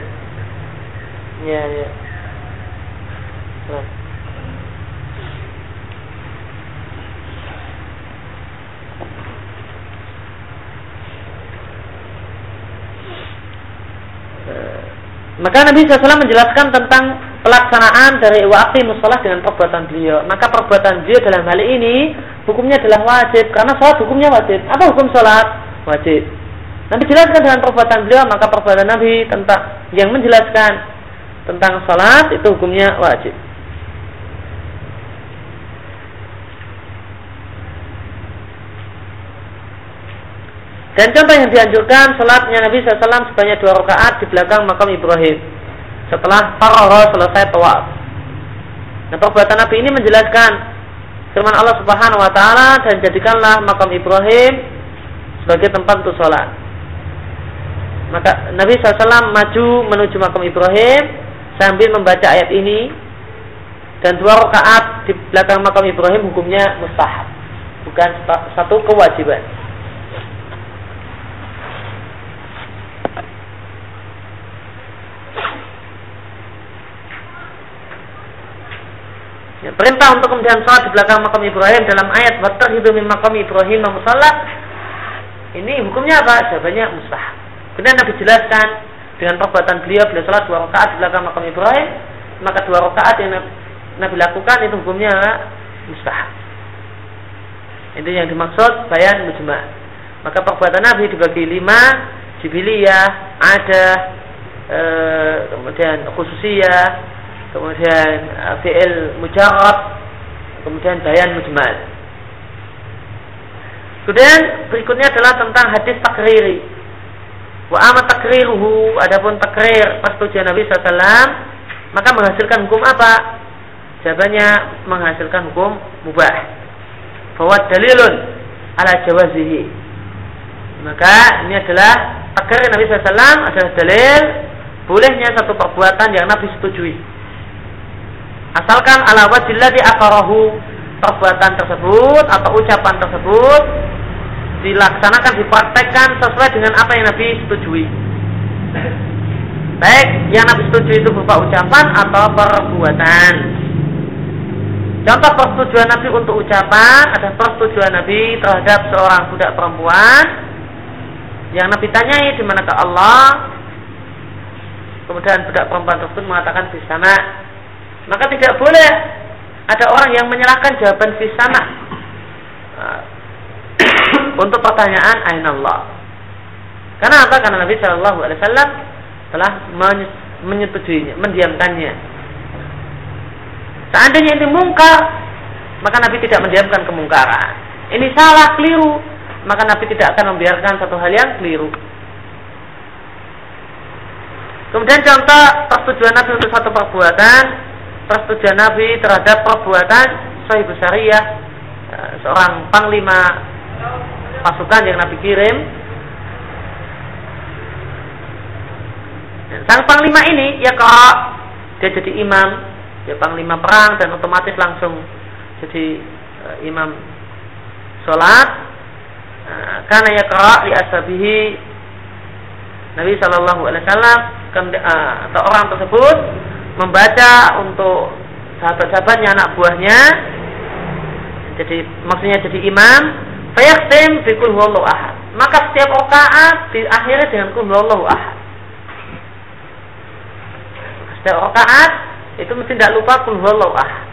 ya ya. Maka Nabi SAW menjelaskan tentang pelaksanaan dari waktu musalah dengan perbuatan beliau. Maka perbuatan beliau dalam hal ini hukumnya adalah wajib karena sholat hukumnya wajib. Apa hukum sholat? Wajib. Nabi jelaskan dengan perbuatan beliau maka perbuatan Nabi tentang yang menjelaskan tentang sholat itu hukumnya wajib. Dan contoh yang dianjurkan sholatnya Nabi SAW sebanyak dua rakaat di belakang makam Ibrahim setelah paroh selesai tawaf. Nah perbuatan Nabi ini menjelaskan firman Allah Subhanahu Wa Taala dan jadikanlah makam Ibrahim sebagai tempat untuk sholat. Maka Nabi SAW maju menuju makam Ibrahim sambil membaca ayat ini dan dua rakaat di belakang makam Ibrahim hukumnya mustahab bukan satu kewajiban. Ya, perintah untuk kemudian sholat di belakang makam Ibrahim dalam ayat hidup min makam Ibrahim musalla ini hukumnya apa? Jawabannya mustahab. Kemudian Nabi jelaskan dengan perbuatan beliau beliau sholat dua rakaat di belakang makam Ibrahim maka dua rakaat yang Nabi lakukan itu hukumnya mustahab. Itu yang dimaksud bayan mujma. Maka perbuatan Nabi dibagi lima, jibiliyah, ada, e, kemudian khususiyah, kemudian uh, fi'il mujarab, kemudian bayan mujmal. Kemudian berikutnya adalah tentang hadis takriri. Wa amat takriruhu, adapun takrir persetujuan Nabi SAW, maka menghasilkan hukum apa? Jawabannya menghasilkan hukum mubah. Bahwa dalilun ala jawazihi. Maka ini adalah takrir Nabi SAW adalah dalil bolehnya satu perbuatan yang Nabi setujui asalkan ala wajilladzi akarahu perbuatan tersebut atau ucapan tersebut dilaksanakan dipraktekkan sesuai dengan apa yang Nabi setujui. Baik, yang Nabi setujui itu berupa ucapan atau perbuatan. Contoh persetujuan Nabi untuk ucapan ada persetujuan Nabi terhadap seorang budak perempuan yang Nabi tanyai di manakah Allah. Kemudian budak perempuan tersebut mengatakan di sana maka tidak boleh ada orang yang menyerahkan jawaban fi sana uh, untuk pertanyaan ain Allah. Karena apa? Karena Nabi Shallallahu Alaihi Wasallam telah menyetujuinya, mendiamkannya. Seandainya ini mungkar, maka Nabi tidak mendiamkan kemungkaran. Ini salah, keliru, maka Nabi tidak akan membiarkan satu hal yang keliru. Kemudian contoh persetujuan Nabi untuk satu perbuatan persetujuan Nabi terhadap perbuatan Sahib Syariah eh, seorang panglima pasukan yang Nabi kirim. Sang panglima ini ya kok dia jadi imam dia panglima perang dan otomatis langsung jadi uh, imam sholat. Uh, karena ya kok di asabihi Nabi Shallallahu Alaihi Wasallam atau orang tersebut membaca untuk sahabat-sahabatnya anak buahnya. Jadi maksudnya jadi imam. Fayakhtim bi kul huwallahu ahad. Maka setiap rakaat diakhiri dengan kul ahad. Setiap rakaat itu mesti tidak lupa kul ahad.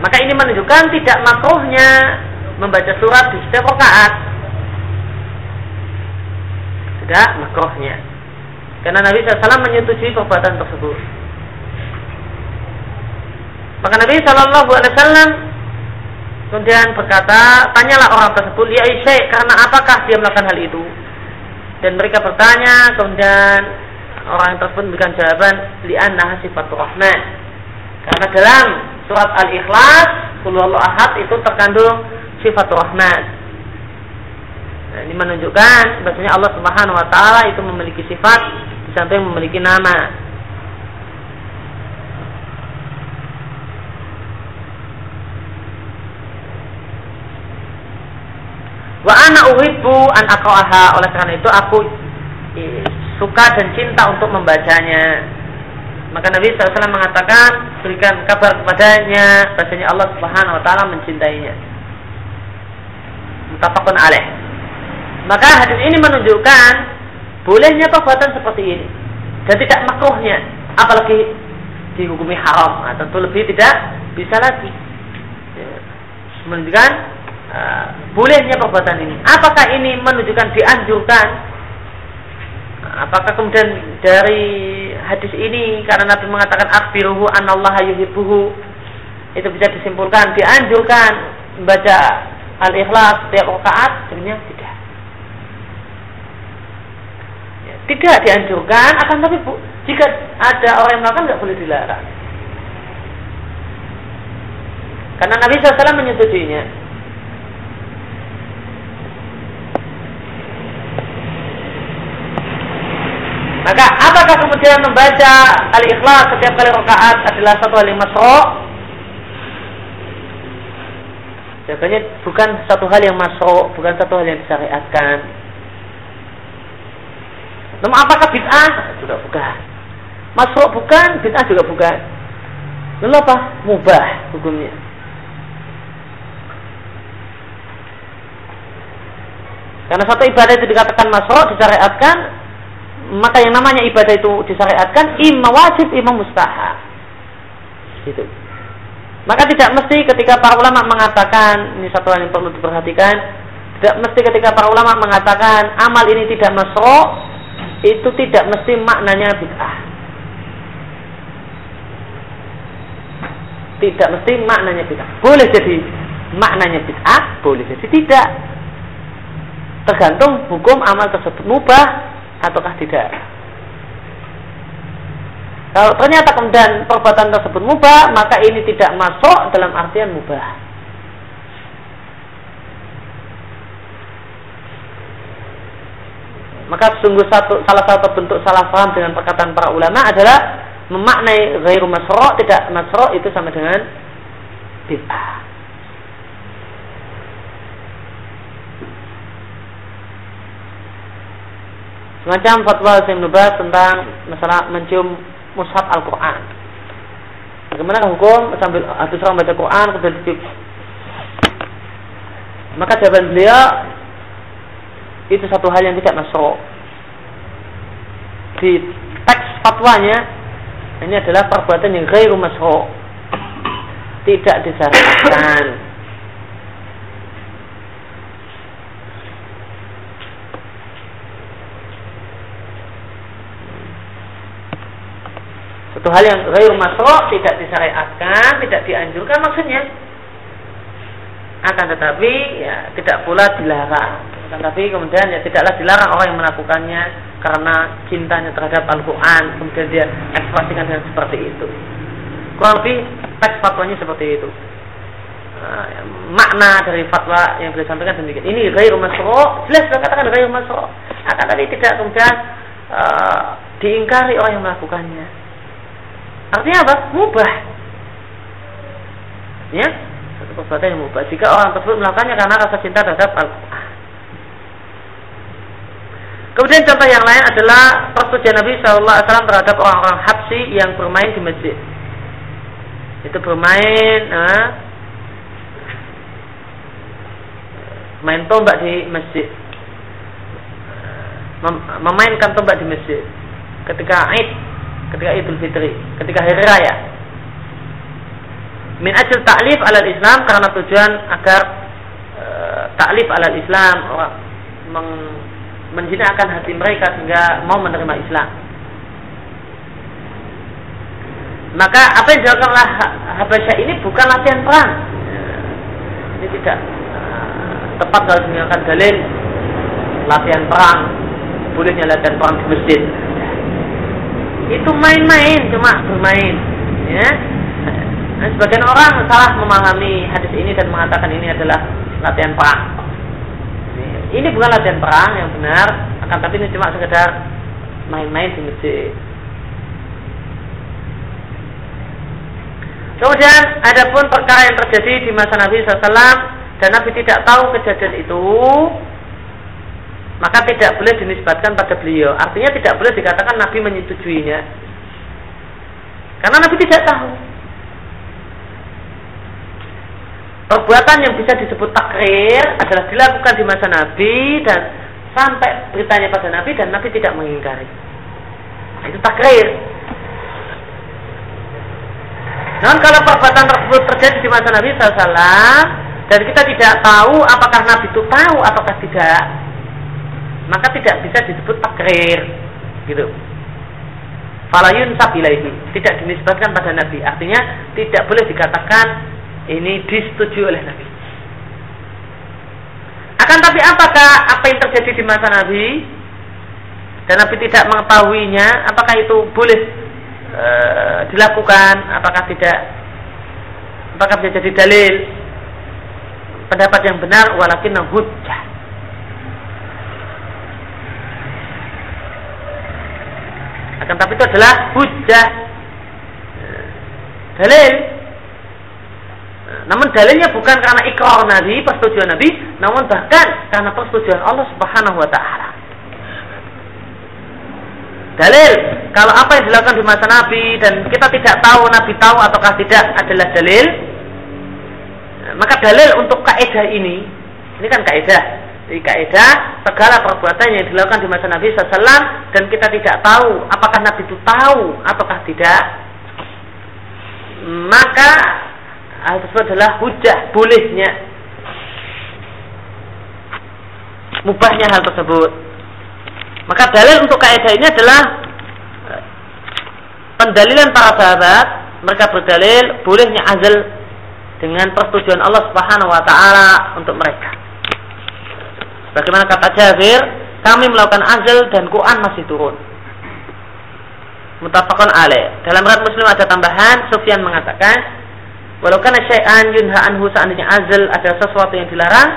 Maka ini menunjukkan tidak makruhnya membaca surat di setiap rakaat. Tidak makrohnya. Karena Nabi SAW menyetujui perbuatan tersebut. Maka Nabi Wasallam kemudian berkata, tanyalah orang tersebut, ya Aisyah, karena apakah dia melakukan hal itu? Dan mereka bertanya, kemudian orang tersebut memberikan jawaban, li'anna sifatul rahman. Karena dalam surat Al-Ikhlas, Kulullah Ahad itu terkandung sifat rahmat. Nah, ini menunjukkan bahwasanya Allah Subhanahu wa taala itu memiliki sifat di samping memiliki nama. Wa ana uhibbu an aqaha oleh karena itu aku suka dan cinta untuk membacanya. Maka Nabi SAW mengatakan berikan kabar kepadanya bahasanya Allah Subhanahu Wa Taala mencintainya. Mutafakun alaih. Maka hadis ini menunjukkan bolehnya perbuatan seperti ini dan tidak makruhnya, apalagi dihukumi haram. Nah, tentu lebih tidak bisa lagi. Ya. Menunjukkan uh, bolehnya perbuatan ini. Apakah ini menunjukkan dianjurkan? Apakah kemudian dari hadis ini karena Nabi mengatakan akbiruhu anallaha yuhibbuhu itu bisa disimpulkan dianjurkan membaca al-ikhlas setiap rakaat sebenarnya tidak. Ya, tidak dianjurkan akan tapi bu, jika ada orang yang melakukan nggak boleh dilarang. Karena Nabi SAW menyetujuinya. Maka apakah kemudian membaca al-ikhlas setiap kali rakaat adalah satu hal yang masuk? Jawabannya bukan satu hal yang masuk, bukan satu hal yang disyariatkan. Namun apakah bid'ah? Juga bukan. Masuk bukan, bid'ah juga bukan. Lalu apa? Mubah hukumnya. Karena satu ibadah itu dikatakan masuk, disyariatkan, maka yang namanya ibadah itu disyariatkan imam wajib imam mustahab itu maka tidak mesti ketika para ulama mengatakan ini satu hal yang perlu diperhatikan tidak mesti ketika para ulama mengatakan amal ini tidak masuk itu tidak mesti maknanya bid'ah. Tidak mesti maknanya bid'ah. Boleh jadi maknanya bid'ah boleh jadi tidak. Tergantung hukum amal tersebut mubah ataukah tidak. Kalau ternyata kemudian perbuatan tersebut mubah, maka ini tidak masuk dalam artian mubah. Maka sungguh satu, salah satu bentuk salah paham dengan perkataan para ulama adalah memaknai ghairu masro' tidak masro' itu sama dengan bid'ah. semacam fatwa Nubas tentang masalah mencium mushaf Al-Quran. Bagaimana hukum sambil habis orang baca Quran kemudian dicium? Maka jawaban beliau itu satu hal yang tidak masuk di teks fatwanya ini adalah perbuatan yang gairu masuk tidak disarankan Satu hal yang ghair masuk tidak disyariatkan, tidak dianjurkan maksudnya. Akan tetapi ya tidak pula dilarang. Akan tetapi kemudian ya tidaklah dilarang orang yang melakukannya karena cintanya terhadap Al-Quran kemudian dia ekspresikan dengan seperti itu. Kurang lebih teks fatwanya seperti itu. Ya, makna dari fatwa yang beliau sampaikan demikian. Ini ghair masuk, jelas beliau katakan ghair masuk. Akan tetapi tidak kemudian uh, diingkari orang yang melakukannya. Artinya apa? Mubah. Ya, satu perbuatan yang mubah. Jika orang tersebut melakukannya karena rasa cinta terhadap Al-Quran. Kemudian contoh yang lain adalah persetujuan Nabi SAW terhadap orang-orang Habsi yang bermain di masjid. Itu bermain, eh, main tombak di masjid, Mem memainkan tombak di masjid. Ketika Aid ketika Idul Fitri, ketika hari raya. Min ajil ta'lif alal Islam karena tujuan agar e, ta'lif alal Islam orang meng, menjinakkan hati mereka sehingga mau menerima Islam. Maka apa yang dilakukan oleh Habasyah ini bukan latihan perang. Ini tidak uh, tepat kalau digunakan dalil latihan perang. Bolehnya latihan perang di masjid itu main-main cuma bermain ya. Nah, sebagian orang salah memahami hadis ini dan mengatakan ini adalah latihan perang. Ini bukan latihan perang yang benar akan tapi ini cuma sekedar main-main di masjid. Kemudian ada pun perkara yang terjadi di masa Nabi SAW dan Nabi tidak tahu kejadian itu maka tidak boleh dinisbatkan pada beliau. Artinya tidak boleh dikatakan Nabi menyetujuinya. Karena Nabi tidak tahu. Perbuatan yang bisa disebut takrir adalah dilakukan di masa Nabi dan sampai beritanya pada Nabi dan Nabi tidak mengingkari. Nah, itu takrir. Namun kalau perbuatan tersebut terjadi di masa Nabi SAW dan kita tidak tahu apakah Nabi itu tahu ataukah tidak, maka tidak bisa disebut takrir, gitu. Falayun sabilaihi tidak dinisbatkan pada Nabi. Artinya tidak boleh dikatakan ini disetujui oleh Nabi. Akan tapi apakah apa yang terjadi di masa Nabi dan Nabi tidak mengetahuinya, apakah itu boleh e, dilakukan, apakah tidak, apakah bisa jadi dalil pendapat yang benar walakin hujjah. Akan tapi itu adalah hujjah dalil. Namun dalilnya bukan karena ikrar Nabi, persetujuan Nabi, namun bahkan karena persetujuan Allah Subhanahu wa taala. Dalil kalau apa yang dilakukan di masa Nabi dan kita tidak tahu Nabi tahu ataukah tidak adalah dalil, maka dalil untuk kaidah ini, ini kan kaidah di kaidah segala perbuatan yang dilakukan di masa Nabi SAW dan kita tidak tahu apakah Nabi itu tahu ataukah tidak maka hal tersebut adalah hujah bolehnya mubahnya hal tersebut. Maka dalil untuk kaidah ini adalah eh, pendalilan para sahabat mereka berdalil bolehnya azal dengan persetujuan Allah Subhanahu wa taala untuk mereka Bagaimana kata Jabir, kami melakukan azal dan Quran masih turun. Mutafakun alaih. Dalam rat Muslim ada tambahan, Sufyan mengatakan, walau kana syai'an yunha anhu seandainya azal ada sesuatu yang dilarang,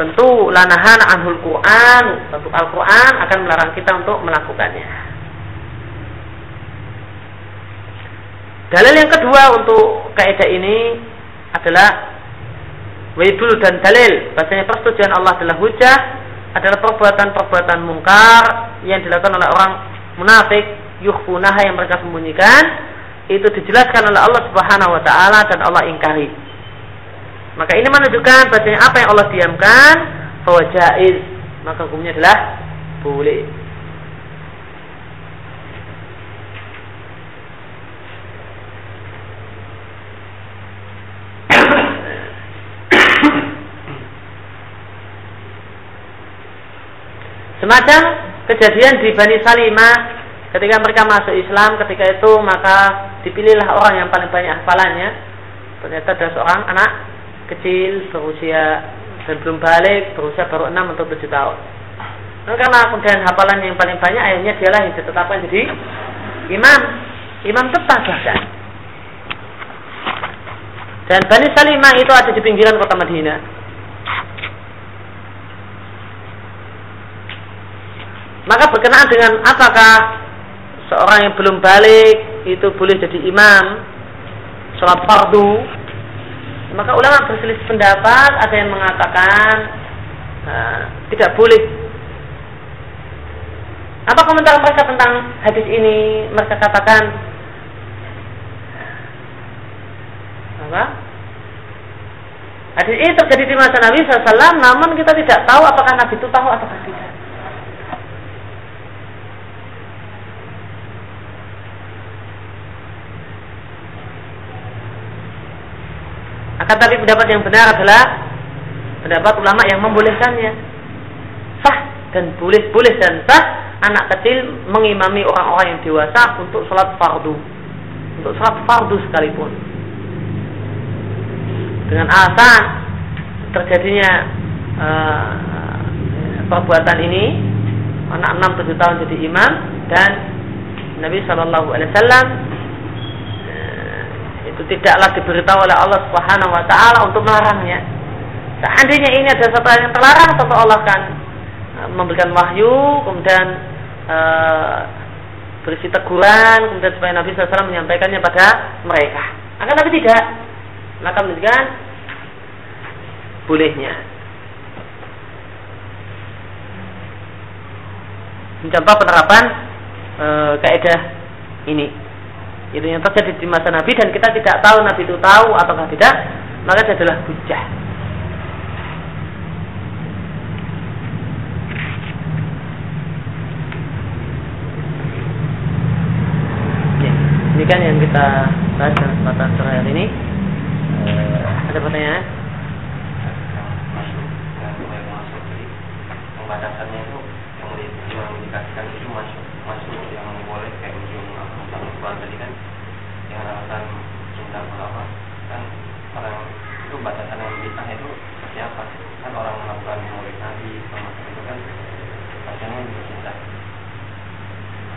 tentu lanahan anhul Quran, tentu Al-Quran akan melarang kita untuk melakukannya. Dalil yang kedua untuk kaidah ini adalah Waidul dan dalil bahasanya persetujuan Allah adalah hujah adalah perbuatan-perbuatan mungkar yang dilakukan oleh orang munafik yukhfunaha yang mereka sembunyikan itu dijelaskan oleh Allah Subhanahu wa taala dan Allah ingkari. Maka ini menunjukkan bahasanya apa yang Allah diamkan bahwa jaiz maka hukumnya adalah boleh. Semacam kejadian di Bani Salimah ketika mereka masuk Islam ketika itu maka dipilihlah orang yang paling banyak hafalannya. Ternyata ada seorang anak kecil berusia dan belum balik berusia baru 6 atau 7 tahun. Nah, karena kemudian hafalan yang paling banyak akhirnya dialah yang ditetapkan jadi imam. Imam tetap bahkan dan Bani Salimah itu ada di pinggiran kota Madinah Maka berkenaan dengan apakah seorang yang belum balik itu boleh jadi imam sholat fardu. Maka ulama berselisih pendapat ada yang mengatakan uh, tidak boleh. Apa komentar mereka tentang hadis ini? Mereka katakan apa? Hadis ini terjadi di masa Nabi SAW namun kita tidak tahu apakah Nabi itu tahu atau tidak Akan tapi pendapat yang benar adalah pendapat ulama yang membolehkannya. Sah dan boleh boleh dan sah anak kecil mengimami orang-orang yang dewasa untuk sholat fardu. Untuk sholat fardu sekalipun. Dengan alasan terjadinya uh, perbuatan ini anak 6 7 tahun jadi imam dan Nabi Shallallahu Alaihi Wasallam itu tidaklah diberitahu oleh Allah Subhanahu wa taala untuk melarangnya. Seandainya ini ada sesuatu yang terlarang, tentu Allah akan e, memberikan wahyu, kemudian uh, berisi teguran, kemudian supaya Nabi SAW menyampaikannya pada mereka. Akan tapi tidak, maka menunjukkan bolehnya. Mencontoh penerapan e, kaidah ini. Itu yang terjadi di masa Nabi dan kita tidak tahu Nabi itu tahu ataukah tidak maka itu adalah hujah. Demikian yang kita bahas dalam kesempatan sore hari ini. Uh, ada pertanyaan? Masuk yang mulai masuk jadi pembatasannya itu yang mendikasikan itu masuk masuk yang boleh kayak ujung apa Quran tadi kan yang alasan cinta apa kan orang itu batasan yang bid'ah itu seperti apa kan orang melakukan murid nabi semacam itu kan batasannya juga cinta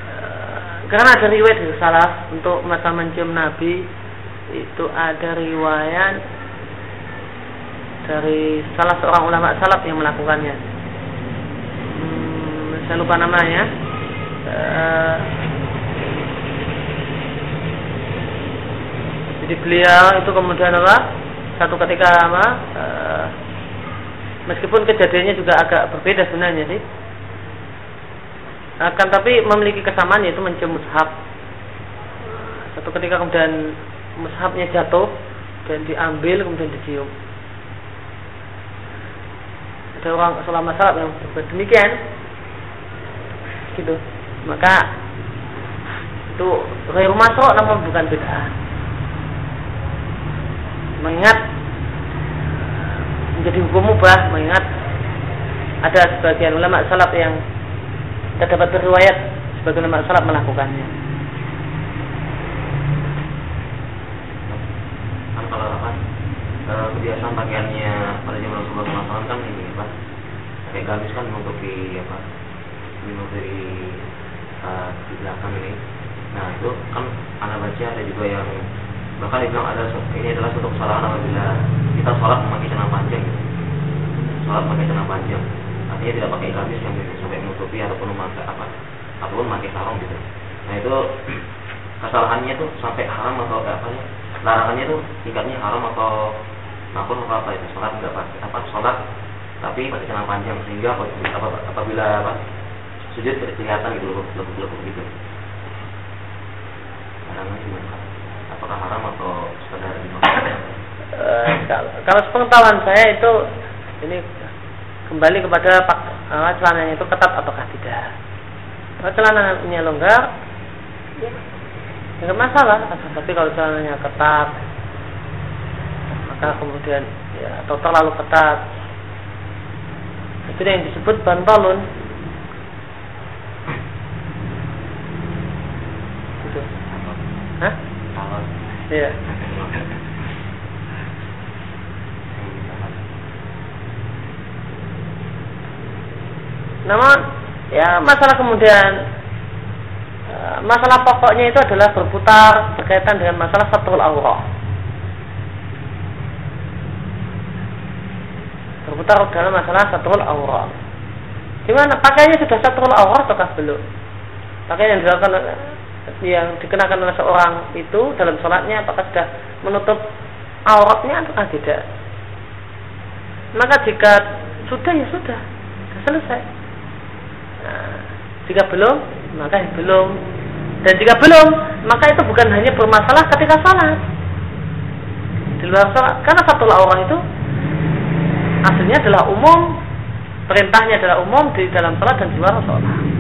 Eh, karena ada riwayat dari salaf untuk masa mencium Nabi itu ada riwayat dari salah seorang ulama salaf yang melakukannya. Hmm, saya lupa namanya. Jadi beliau itu kemudian apa? Satu ketika apa? Uh, meskipun kejadiannya juga agak berbeda sebenarnya sih. Akan tapi memiliki kesamaan yaitu mencium mushaf. Satu ketika kemudian mushafnya jatuh dan diambil kemudian dicium. Ada orang selama salat yang demikian. Gitu maka itu ghairu masuk namun bukan beda mengingat menjadi hukum mubah mengingat ada sebagian ulama salaf yang terdapat riwayat sebagian ulama salaf melakukannya. Kan kalau apa eh, kebiasaan pakaiannya pada zaman Rasulullah SAW kan ini apa pakai gamis kan menutupi apa menutupi uh, di belakang ini. Nah itu kan anak baca ada juga yang bahkan dibilang ada ini adalah suatu kesalahan apabila kita sholat memakai celana panjang. Sholat memakai celana panjang. Artinya tidak pakai gamis yang sampai menutupi ataupun memakai apa ataupun memakai sarung gitu. Nah itu kesalahannya tuh sampai haram atau apa ya larangannya tuh tingkatnya haram atau maupun apa apa itu? Sholat nggak pakai apa sholat tapi pakai celana panjang. Sehingga apabila, apabila apa sujud kelihatan gitu lebih gitu apakah haram atau sekedar Uh, kalau sepengetahuan saya itu ini kembali kepada pak, uh, celananya itu ketat ataukah tidak. Kalau celananya longgar, ya enggak masalah. Tapi kalau celananya ketat, maka kemudian ya atau terlalu ketat, itu yang disebut bantalun. Gitu. Hah? Iya. Namun ya masalah kemudian masalah pokoknya itu adalah berputar berkaitan dengan masalah satu aurah. Berputar dalam masalah satu aurah. Gimana pakainya sudah satu aurah ataukah belum? Pakaian yang dilakukan yang dikenakan oleh seorang itu dalam sholatnya apakah sudah menutup auratnya atau tidak? Maka jika sudah ya sudah, sudah selesai. Nah, jika belum, maka belum. Dan jika belum, maka itu bukan hanya bermasalah ketika sholat. Di luar sholat. Karena satu orang itu aslinya adalah umum, perintahnya adalah umum di dalam sholat dan di luar sholat.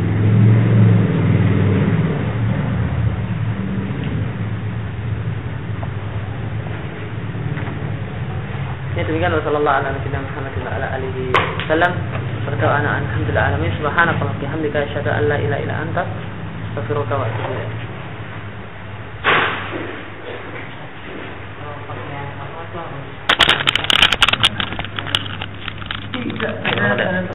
Ya demikian Rasulullah ala Nabi Muhammad wa ala alihi wasallam. Berdoa ana alhamdulillah alamin subhanakallah bihamdika asyhadu an la ilaha illa anta astaghfiruka wa atubu ilaik. Tidak,